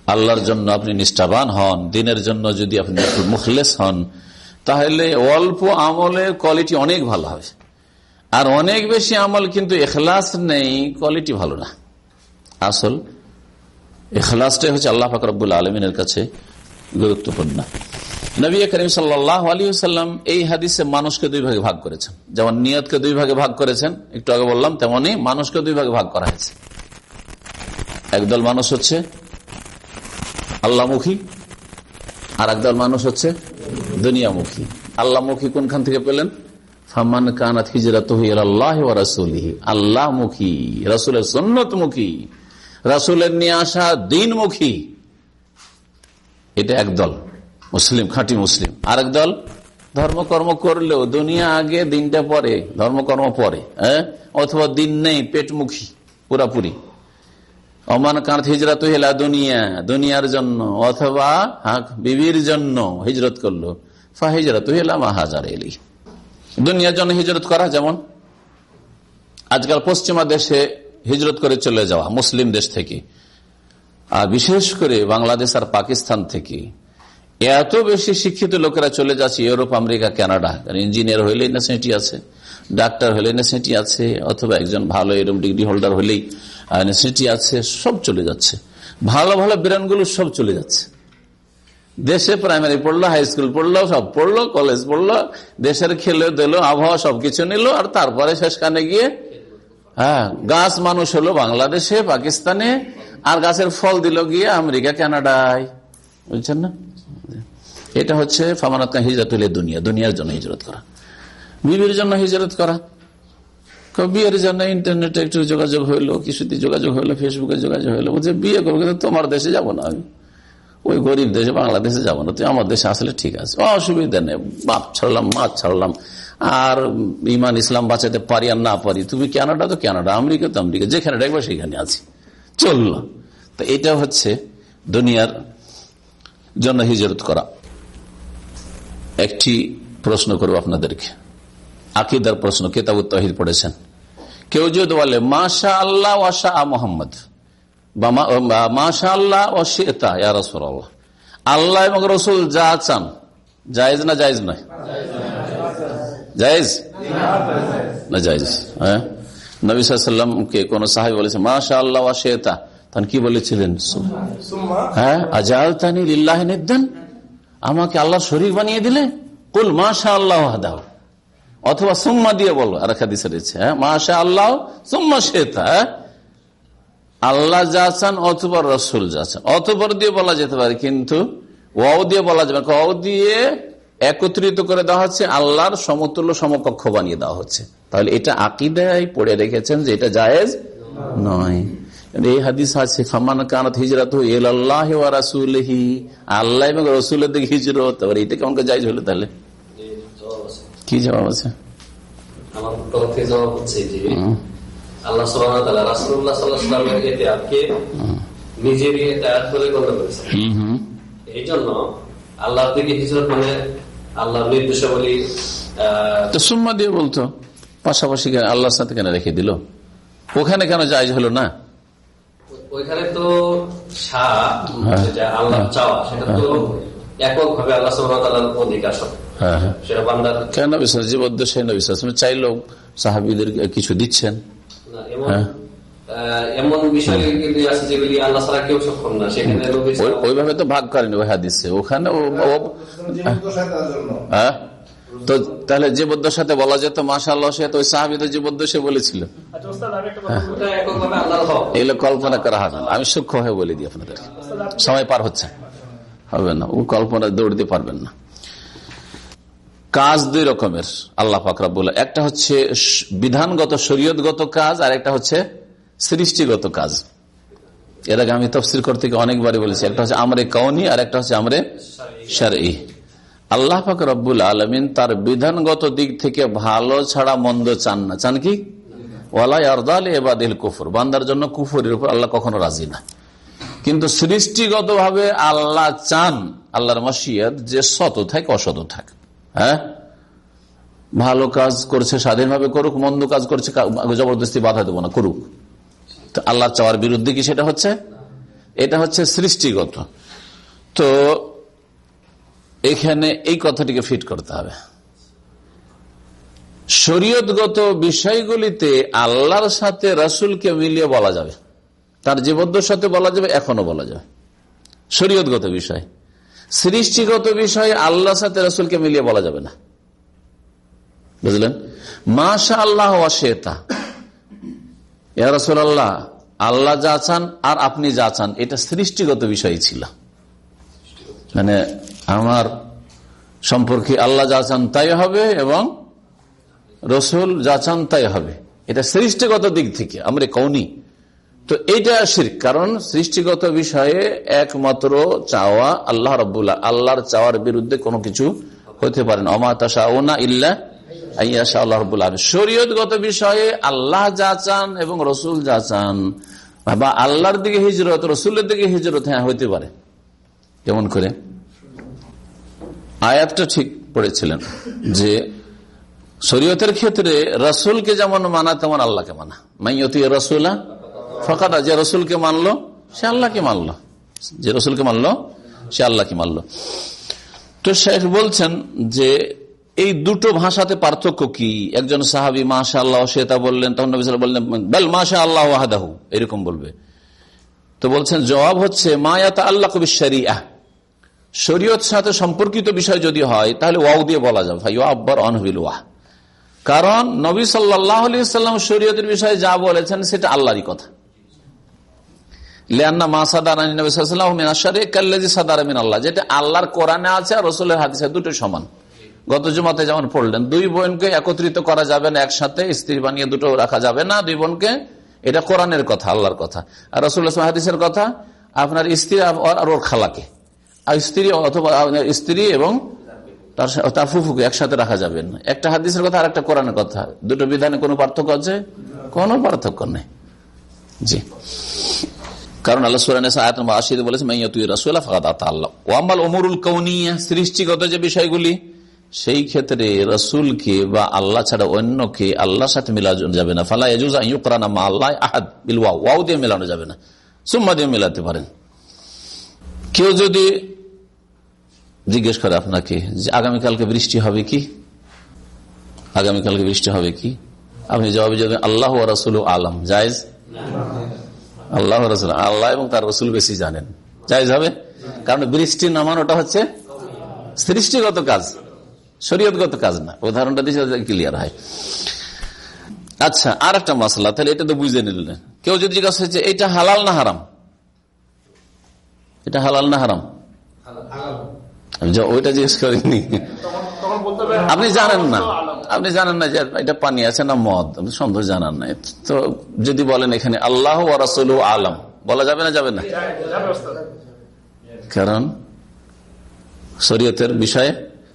Speaker 1: আল্লাহর জন্য আপনি নিষ্ঠাবান হন, দিনের জন্য যদি আপনি মুখলেস হন, তাহলে অল্প আমলের কোয়ালিটি অনেক ভালো হবে। আর অনেক বেশি আমল কিন্তু এখলাস নেই কোয়ালিটি ভালো না। আসল এখলাসটাই হচ্ছে আল্লাহ ফাকরবুল আলমিনের কাছে গুরুত্বপূর্ণ। নবী করিম সাল্লাম এই হাদিসে মানুষকে দুই ভাগে ভাগ করেছেন। যেমন নিয়তকে দুই ভাগে ভাগ করেছেন, একটু আগে বললাম, তেমনি মানুষকে দুই ভাগে ভাগ করা হয়েছে। একদল মানুষ হচ্ছে আল্লাহমুখী আর একদল মানুষ হচ্ছে দুনিয়ামুখী। আল্লাহমুখী কোনখান থেকে পেলেন? ফামান কানাত হিজরত আল্লাহ রাসুলিহি। আল্লাহমুখী, রাসুলের সন্ন্যতমুখী রাসুলের নিয়ে আসা দিনমুখী, এটা একদল মুসলিম, খাঁটি মুসলিম। আরেক দল, ধর্মকর্ম করলেও দুনিয়া আগে, দিনটা পরে, ধর্মকর্ম পরে হ্যাঁ? অথবা দিন নেই, পেটমুখী, পুরাপুরি। অমান কাঁথ হিজরত হেলা দুনিয়া, দুনিয়ার জন্য, অথবা হাক বিবির জন্য হিজরত করল। ফা হিজরত হেলা মাহাজার এলি। দুনিয়ার জন্য হিজরত করা যেমন। আজকাল পশ্চিমা দেশে হিজরত করে চলে যাওয়া, মুসলিম দেশ থেকে। আর বিশেষ করে বাংলাদেশ আর পাকিস্তান থেকে। এত বেশি শিক্ষিত লোকেরা চলে যাচ্ছে ইউরোপ, আমেরিকা, কানাডা। ইঞ্জিনিয়ার হইলেই নেসিটি আছে ডাক্তার হলে নেসিটি আছে, অথবা একজন ভালো এরম ডিগ্রি হোল্ডার হলেই নেসিটি আছে, সব চলে যাচ্ছে। ভালো ভালো ব্রেনগুলো সব চলে যাচ্ছে। দেশে প্রাইমারি পড়ল হাই স্কুল পড়ল, সব পড়ল কলেজ পড়ল, দেশের খেলে দিল আবহাওয়া সবকিছু নিল, আর তারপরে শেষখানে গিয়ে হ্যাঁ গাছ মানুষ হলো বাংলাদেশে, পাকিস্তানে, আর গাছের ফল দিল গিয়ে আমেরিকা, কানাডায়। বুঝছেন না? এটা হচ্ছে ফামানাত হিজরত হলে দুনিয়া, দুনিয়ার জন্য হিজরত করা। বিবির জন্য হিজরত করা। বিয়ের জন্য ইন্টারনেটে একটু যোগাযোগ হইল কিছুতে যোগাযোগ হইল, ফেসবুকে যোগাযোগ হইল, বলছে, বিয়ে করব, কিন্তু তোমার দেশে যাব না আমি। ওই গরিব দেশে, বাংলাদেশে যাব না। তুই আমার দেশে আসলে ঠিক আছে। অসুবিধা নেই। বাপ ছাড়লাম মাছ ছাড়লাম। আর ইমান ইসলাম বাঁচাতে পারি আর না পারি, তুমি ক্যানাডা তো ক্যানাডা আমেরিকা তো আমেরিকা, যেখানে ডাকবে সেখানে আছি। চলল। তো এটা হচ্ছে দুনিয়ার জন্য হিজরত করা। একটি প্রশ্ন করব আপনাদেরকে। আকিদার প্রশ্ন কেতাব তহিদ পড়েছেন। কেউ যদি বলে মাশা আল্লাহ ওয়াশা মোহাম্মদ মাশা আল্লাহ ও শেতা ইয়ারসল্লাহ আল্লাহ এবং রসুল যা চান, জায়েজ না জায়েজ নয়? জায়েজ? না জায়েজ। হ্যাঁ? নবিসাল্লামকে কোন সাহেব বলেছে মাশা আল্লাহ শেতা। তখন কি বলেছিলেন? হ্যাঁ আজাল তানি লিল্লাহ নিদ্দান। আমাকে আল্লাহ শরীর বানিয়ে দিলে কুল মাশা আল্লাহ হাদাও অথবা সুম্মা দিয়ে বলো আর হাদিসে রয়েছে হ্যাঁ মাশা আল্লাহ সুম্মা শেতা। হ্যাঁ? আল্লাহ যা চান অথবা রসুল যা চান। অথবর দিয়ে বলা যেতে পারে কিন্তু ওয়াও দিয়ে বলা যাবে ওয়াও দিয়ে একত্রিত করে দেওয়া হচ্ছে আল্লাহর সমতুল্য সমকক্ষ বানিয়ে দেওয়া হচ্ছে। তাহলে এটা আকিদায় পড়ে রেখেছেন যে এটা জায়েজ নয়। এই হাদিস আছে ফামান কানাত হিজরত আল্লাহ রাসুলহি আল্লাহ এবং রসুলের দিকে হিজরত। এটা কেমন জায়জ হলো তাহলে? কি জবাব আছে?
Speaker 2: আমার তরফ থেকে জবাব হচ্ছে যে আল্লাহ নিজেরই করে গণ্য এই আল্লাহর দিকে হিজরত মানে আল্লাহর নির্দেশাবলী
Speaker 1: তো সুম্মা দিয়ে বলতো পাশাপাশি আল্লাহর সাথে কেন রেখে দিল? ওখানে কেন জায়জ হলো না?
Speaker 2: ওইখানে তো আল্লাহ চাওয়া সেটা তো আল্লাহ অধিকার
Speaker 1: হ্যাঁ হ্যাঁ।
Speaker 2: সেটা বান্দার
Speaker 1: কেন বিশ্বাস বিশ্বাস চাইলেও সাহাবিদের কিছু দিচ্ছেন। হ্যাঁ।
Speaker 2: এমন বিষয় কিন্তু আছে যেগুলি আল্লাহ ছাড়া কেউ সক্ষম না। সেখানে
Speaker 1: ওইভাবে তো ভাগ করেনি ওই হাদিসে। ওখানে ও- ও- হ্যাঁ তো তাহলে জীবদ্দর সাথে বলা যেত সে তো ওই সাহাবি তো বলেছিল। এগুলো কল্পনা করা হবে না। আমি সূক্ষ্ম হয়ে বলে দিই আপনাদের। সময় পার হচ্ছে। হবে না। ও কল্পনা দৌড়তে পারবেন না। কাজ দুই রকমের আল্লাহ ফাকরাবুল্লাহ একটা হচ্ছে বিধানগত শরীয়তগত কাজ আর একটা হচ্ছে সৃষ্টিগত কাজ। এর আগে আমি তফসিল করতে অনেকবারই বলেছি, একটা হচ্ছে আমরে কৌনি আর একটা হচ্ছে আমরে সারি আল্লাহ পাক রব্বুল আলমিন তার বিধানগত দিক থেকে ভালো ছাড়া মন্দ চান না। চান কি? ওয়ালাই এবাদিল কুফর। বান্দার জন্য উপর আল্লাহ কখনো রাজি না। কিন্তু সৃষ্টিগত ভাবে আল্লাহ চান, আল্লাহর যে থাক হ্যাঁ? ভালো কাজ করছে, স্বাধীনভাবে করুক, মন্দ কাজ করছে জবরদস্তি বাধা দেবো না, করুক। আল্লাহ চাওয়ার বিরুদ্ধে কি সেটা হচ্ছে? এটা হচ্ছে সৃষ্টিগত। তো এখানে এই কথাটিকে ফিট করতে হবে। শরীয়তগত বিষয়গুলিতে আল্লাহর সাথে রাসুলকে মিলিয়ে বলা যাবে। তার জীবদ্দর সাথে বলা যাবে, এখনও বলা যাবে। শরীয়তগত বিষয়। সৃষ্টিগত বিষয় আল্লাহর সাথে রাসুলকে মিলিয়ে বলা যাবে না। বুঝলেন? মাশা আল্লাহ অশেতা ইয়া রাসুল আল্লাহ আল্লাহ যা চান আর আপনি যা চান, এটা সৃষ্টিগত বিষয় ছিল। মানে আমার সম্পর্কে আল্লাহ যা চান তাই হবে এবং রসুল যা চান তাই হবে। এটা সৃষ্টিগত দিক থেকে, আমরা কৌনি তো এইটা শির কারণ সৃষ্টিগত বিষয়ে একমাত্র চাওয়া আল্লাহ রবুল্লাহ আল্লাহর চাওয়ার বিরুদ্ধে কোনো কিছু হতে পারে না। ও না শরীয়তগত বিষয়ে আল্লাহ যা চান এবং রসুল যা চান, বা আল্লাহর দিকে হিজরত, রসুলের দিকে হিজরত হ্যাঁ হইতে পারে। কেমন করে? আয়াতটা ঠিক পড়েছিলেন যে শরীয়তের ক্ষেত্রে রসুলকে যেমন মানা, তেমন আল্লাহকে মানা। মাইয়তি রসুলা ফকাটা যে রসুলকে মানলো, সে আল্লাহকে মানলো। যে রসুলকে মানলো, সে আল্লাহকে মানলো। তো শেখ বলছেন যে এই দুটো ভাষাতে পার্থক্য কি? একজন সাহাবি মাশা আল্লাহ সে তা বললেন, তখন নবী বললেন, বেল মাশা আল্লাহ ওয়াহাদাহু এরকম বলবে। তো বলছেন, জবাব হচ্ছে মায়াতা আল্লাহ কবি শরিয়া শরীয়ত সাথে সম্পর্কিত বিষয় যদি হয়, তাহলে ওয়াও দিয়ে বলা যাবে ভাই আব্বার অনহিল ওয়াহ কারণ নবী সাল্লাহ সাল্লাম শরীয়তের বিষয়ে যা বলেছেন, সেটা আল্লাহরই কথা। যেটা আল্লাহর কোরআনে আছে আর রসুলের হাদিসে দুটো সমান। গত জমাতে যেমন পড়লেন, দুই বোনকে একত্রিত করা যাবে না একসাথে, স্ত্রী বানিয়ে দুটো রাখা যাবে না, দুই বোনকে। এটা কোরআনের কথা, আল্লাহর কথা। আর রসুল হাদিসের কথা, আপনার স্ত্রী আর ওর খালাকে। আর স্ত্রী অথবা স্ত্রী এবং তার তার ফুফুকে একসাথে রাখা যাবে না। একটা হাদিসের কথা আর একটা কোরআনের কথা। দুটো বিধানে কোনো পার্থক্য আছে? কোনো পার্থক্য নেই। জি। কারণ আল্লাহ সুরান বলেছে মাইয়া তুই রাসুল্লাহ ফাদা আল্লাহ। ওয়াম্বাল ওমরুল কৌনিয়া সৃষ্টিগত যে বিষয়গুলি সেই ক্ষেত্রে রসুলকে বা আল্লাহ ছাড়া অন্যকে আল্লাহর সাথে মিলানো যাবে না। ফালা ইউকরানা মা আল্লাহ আহাদ বিল ওয়াও। দিয়ে মেলানো যাবে না। সুম্মা দিয়ে মেলাতে পারেন। কেউ যদি জিজ্ঞেস করে আপনাকে যে আগামীকালকে বৃষ্টি হবে কি? আগামীকালকে বৃষ্টি হবে কি? আপনি জবাবে যাবেন, আল্লাহ রসুল আলম। জায়জ? আল্লাহ রসুল আল্লাহ এবং তার রসুল বেশি জানেন। জায়জ হবে? কারণ বৃষ্টি নামানোটা হচ্ছে সৃষ্টিগত কাজ। শরীয়তগত কাজ না। উদাহরণটা দিয়ে ক্লিয়ার হয়। আচ্ছা আর একটা মশলা তাহলে এটা তো বুঝে নিলেন। কেউ যদি জিজ্ঞাসা হচ্ছে এটা হালাল না হারাম? এটা হালাল না হারাম? ওইটা জিজ্ঞেস করিনি। আপনি জানেন না। আপনি জানেন না যে এটা পানি আছে না মদ? সন্দেহ জানান না। তো যদি বলেন এখানে আল্লাহ রাসুল আলম বলা যাবে না যাবে না? কারণ শরীয়তের বিষয়ে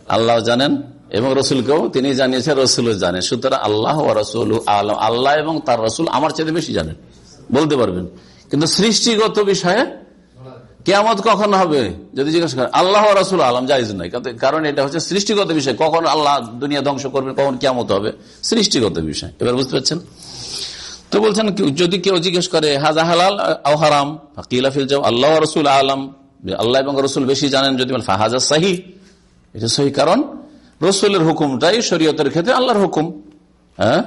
Speaker 1: আল্লাহ জানেন এবং রসুলকেও তিনি জানিয়েছেন, রসুলও জানেন। সুতরাং আল্লাহ রসুল আলম। আল্লাহ এবং তার রসুল আমার চেয়ে বেশি জানেন। বলতে পারবেন। কিন্তু সৃষ্টিগত বিষয়ে কেয়ামত কখন হবে? যদি জিজ্ঞাসা করেন, আল্লাহ রসুল আলম জাইজ নয়। কারণ এটা হচ্ছে সৃষ্টিগত বিষয়। কখন আল্লাহ দুনিয়া ধ্বংস করবে কখন কেয়ামত হবে? সৃষ্টিগত বিষয়। এবার বুঝতে পারছেন? তো বলছেন যদি কেউ জিজ্ঞেস করে, হাজা হালাল হারাম? কিলাফিল আল্লাহ রসুল আলম। আল্লাহ এবং রসুল বেশি জানেন, যদি হাজা সাহি। এটা সহি কারণ। রসুলের হুকুমটাই শরীয়তের ক্ষেত্রে আল্লাহর হুকুম। হ্যাঁ?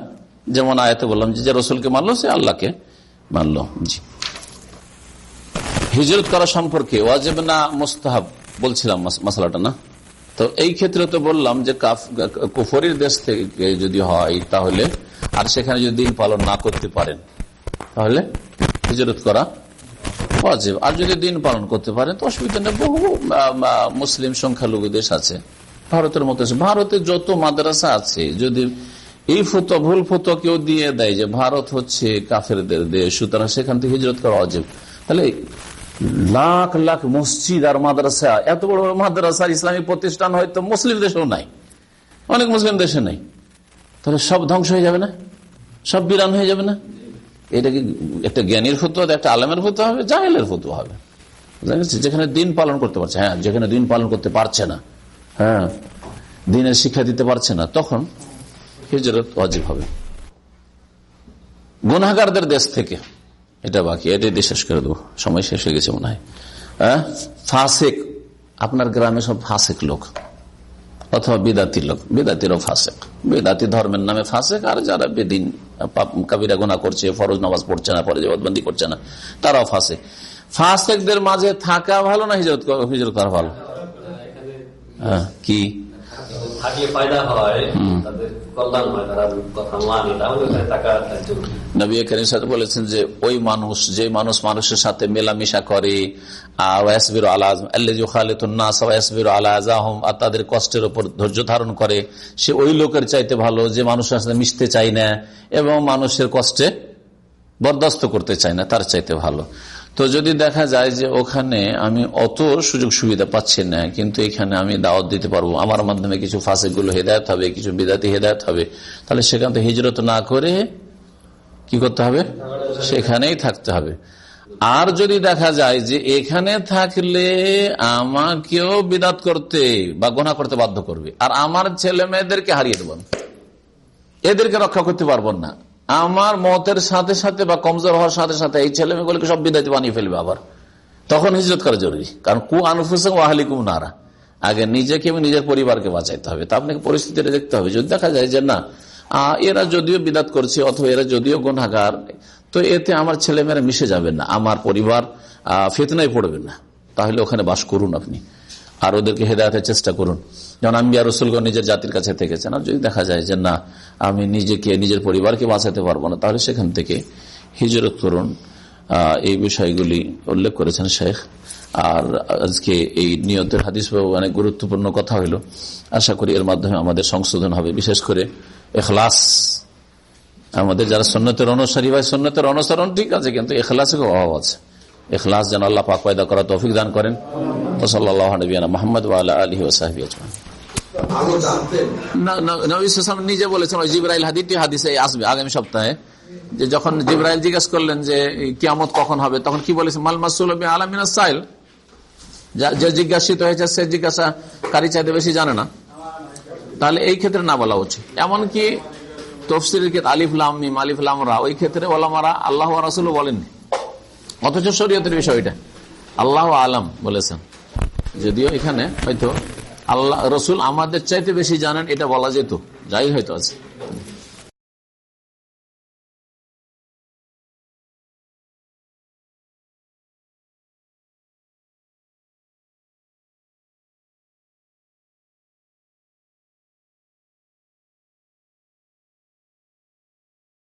Speaker 1: যেমন আয়তে বললাম যে রসুলকে মানলো, সে আল্লাহকে মানলো। জি। হিজরত করা সম্পর্কে ওয়াজেব না মোস্তাহাব? বলছিলাম মশলাটা না? তো এই ক্ষেত্রে তো বললাম যে কুফরির দেশ থেকে যদি হয়, তাহলে আর সেখানে যদি দিন পালন না করতে পারেন, তাহলে হিজরত করা ওয়াজেব। আর যদি দিন পালন করতে পারেন, তো অসুবিধা নেই। বহু মুসলিম সংখ্যালঘু দেশ আছে ভারতের মতো ভারতে যত মাদ্রাসা আছে, যদি এই ফতো ভুল ফতো কেউ দিয়ে দেয় যে ভারত হচ্ছে কাফেরদের দেশ, সুতরাং সেখান থেকে হিজরত করা অজেব। তাহলে লাখ লাখ মসজিদ আর মাদ্রাসা, এত বড় বড় মাদ্রাসা, ইসলামী প্রতিষ্ঠান হয়তো মুসলিম দেশেও নাই। অনেক মুসলিম দেশে নাই। তাহলে সব ধ্বংস হয়ে যাবে না? সব বিরান হয়ে যাবে না? এটা কি একটা জ্ঞানীর ফতো একটা আলমের ফতো হবে, জাহেলের ফতো হবে। যেখানে দিন পালন করতে পারছে হ্যাঁ যেখানে দিন পালন করতে পারছে না হ্যাঁ দিনের শিক্ষা দিতে পারছে না, তখন হিজরত অজীব হবে। গুনাগারদের দেশ থেকে, এটা বাকি এটাই দিয়ে শেষ করে দেবো। সময় শেষ হয়ে গেছে মনে হয়। হ্যাঁ ফাসেক, আপনার গ্রামে সব ফাসেক লোক, অথবা বিদাতি লোক, বিদাতিরও ফাসেক। বেদাতি ধর্মের নামে ফাসেক, আর যারা বেদিন কাবিরা গুনা করছে ফরজ নামাজ পড়ছে না ফরজ বদবন্দি করছে না। তারাও ফাসেক ফাসেকদের মাঝে থাকা ভালো না হিজরত হিজরত করা ভালো? হ্যাঁ কি?
Speaker 2: মানে
Speaker 1: বলেছেন যে ওই মানুষ যে মানুষ মানুষের সাথে মেলামেশা করে তাদের কষ্টের উপর ধৈর্য ধারণ করে, সে ওই লোকের চাইতে ভালো, যে মানুষের সাথে মিশতে চাই না এবং মানুষের কষ্টে বরদাস্ত করতে চাই না, তার চাইতে ভালো। তো যদি দেখা যায় যে ওখানে আমি অত সুযোগ সুবিধা পাচ্ছি না, কিন্তু এখানে আমি দাওয়াত দিতে পারব, আমার মাধ্যমে কিছু ফাঁসেগুলো হেদায়ত হবে, কিছু বিদাতি হেদায়ত হবে, তাহলে সেখান থেকে হিজরত না করে কি করতে হবে? সেখানেই থাকতে হবে। আর যদি দেখা যায় যে এখানে থাকলে আমাকেও বিদাত করতে বা গোনা করতে বাধ্য করবে, আর আমার ছেলে মেয়েদেরকে হারিয়ে দেব এদেরকে রক্ষা করতে পারব না। আমার মতের সাথে সাথে বা কমজোর হওয়ার সাথে সাথে এই ছেলে মেয়েগুলোকে সব বিদায় বানিয়ে ফেলবে আবার। তখন হিজরত করা জরুরি, কারণ কু আনুফুসং ওয়াহালিকুম নারা। আগে নিজেকে এবং নিজের পরিবারকে বাঁচাইতে হবে, তা আপনাকে পরিস্থিতিটা দেখতে হবে। যদি দেখা যায় যে না এরা যদিও বিদাত করছে, অথবা এরা যদিও গুণাগার তো এতে আমার ছেলেমেয়েরা মিশে যাবেন না, আমার পরিবার ফেতনায় পড়বে না। তাহলে ওখানে বাস করুন আপনি, আর ওদেরকে হেদায়তের চেষ্টা করুন। যেমন আমি আর রসুলগঞ্জ নিজের জাতির কাছে থেকেছেন, আর যদি দেখা যায় যে না, আমি নিজেকে, নিজের পরিবারকে বাঁচাতে পারব না, তাহলে সেখান থেকে হিজরত করুন। এই বিষয়গুলি উল্লেখ করেছেন শেখ। আর আজকে এই নিয়তের হাদিস অনেক গুরুত্বপূর্ণ কথা হইল। আশা করি এর মাধ্যমে আমাদের সংশোধন হবে, বিশেষ করে এখলাস। আমাদের যারা সন্ন্যতের অনুসারী ভাই সন্ন্যতের অনুসরণ ঠিক আছে কিন্তু এখলাসের অভাব আছে। এখলাস যেন আল্লাহ পাক পয়দা করা তৌফিক দান করেন। তো সাল্লাহ নবীনা মোহাম্মদ আলী ওসাহাবি আজমান নিজে বলেছেন ওই জিব্রাইল হাদিটি হাদিসে আসবে আগামী সপ্তাহে যে যখন জিব্রাইল জিজ্ঞেস করলেন যে কিয়ামত কখন হবে তখন কি বলেছে? মাল মাসুল আলমিনা সাইল। যা- যে জিজ্ঞাসিত হয়েছে সে জিজ্ঞাসা কারি চাইতে বেশি জানে না। তাহলে এই ক্ষেত্রে না বলা উচিত। এমনকি তফসিলের ক্ষেত্রে আলিফলাম মিম আলিফলামরা ওই ক্ষেত্রে ওলামারা আল্লাহ রাসুল বলেননি। অথচ শরীয়তের বিষয়টা আল্লাহ আলাম বলেছেন। যদিও এখানে হয়তো আল্লাহ, রসুল আমাদের চাইতে বেশি জানেন, এটা বলা যেত। যাই হয়তো আছে।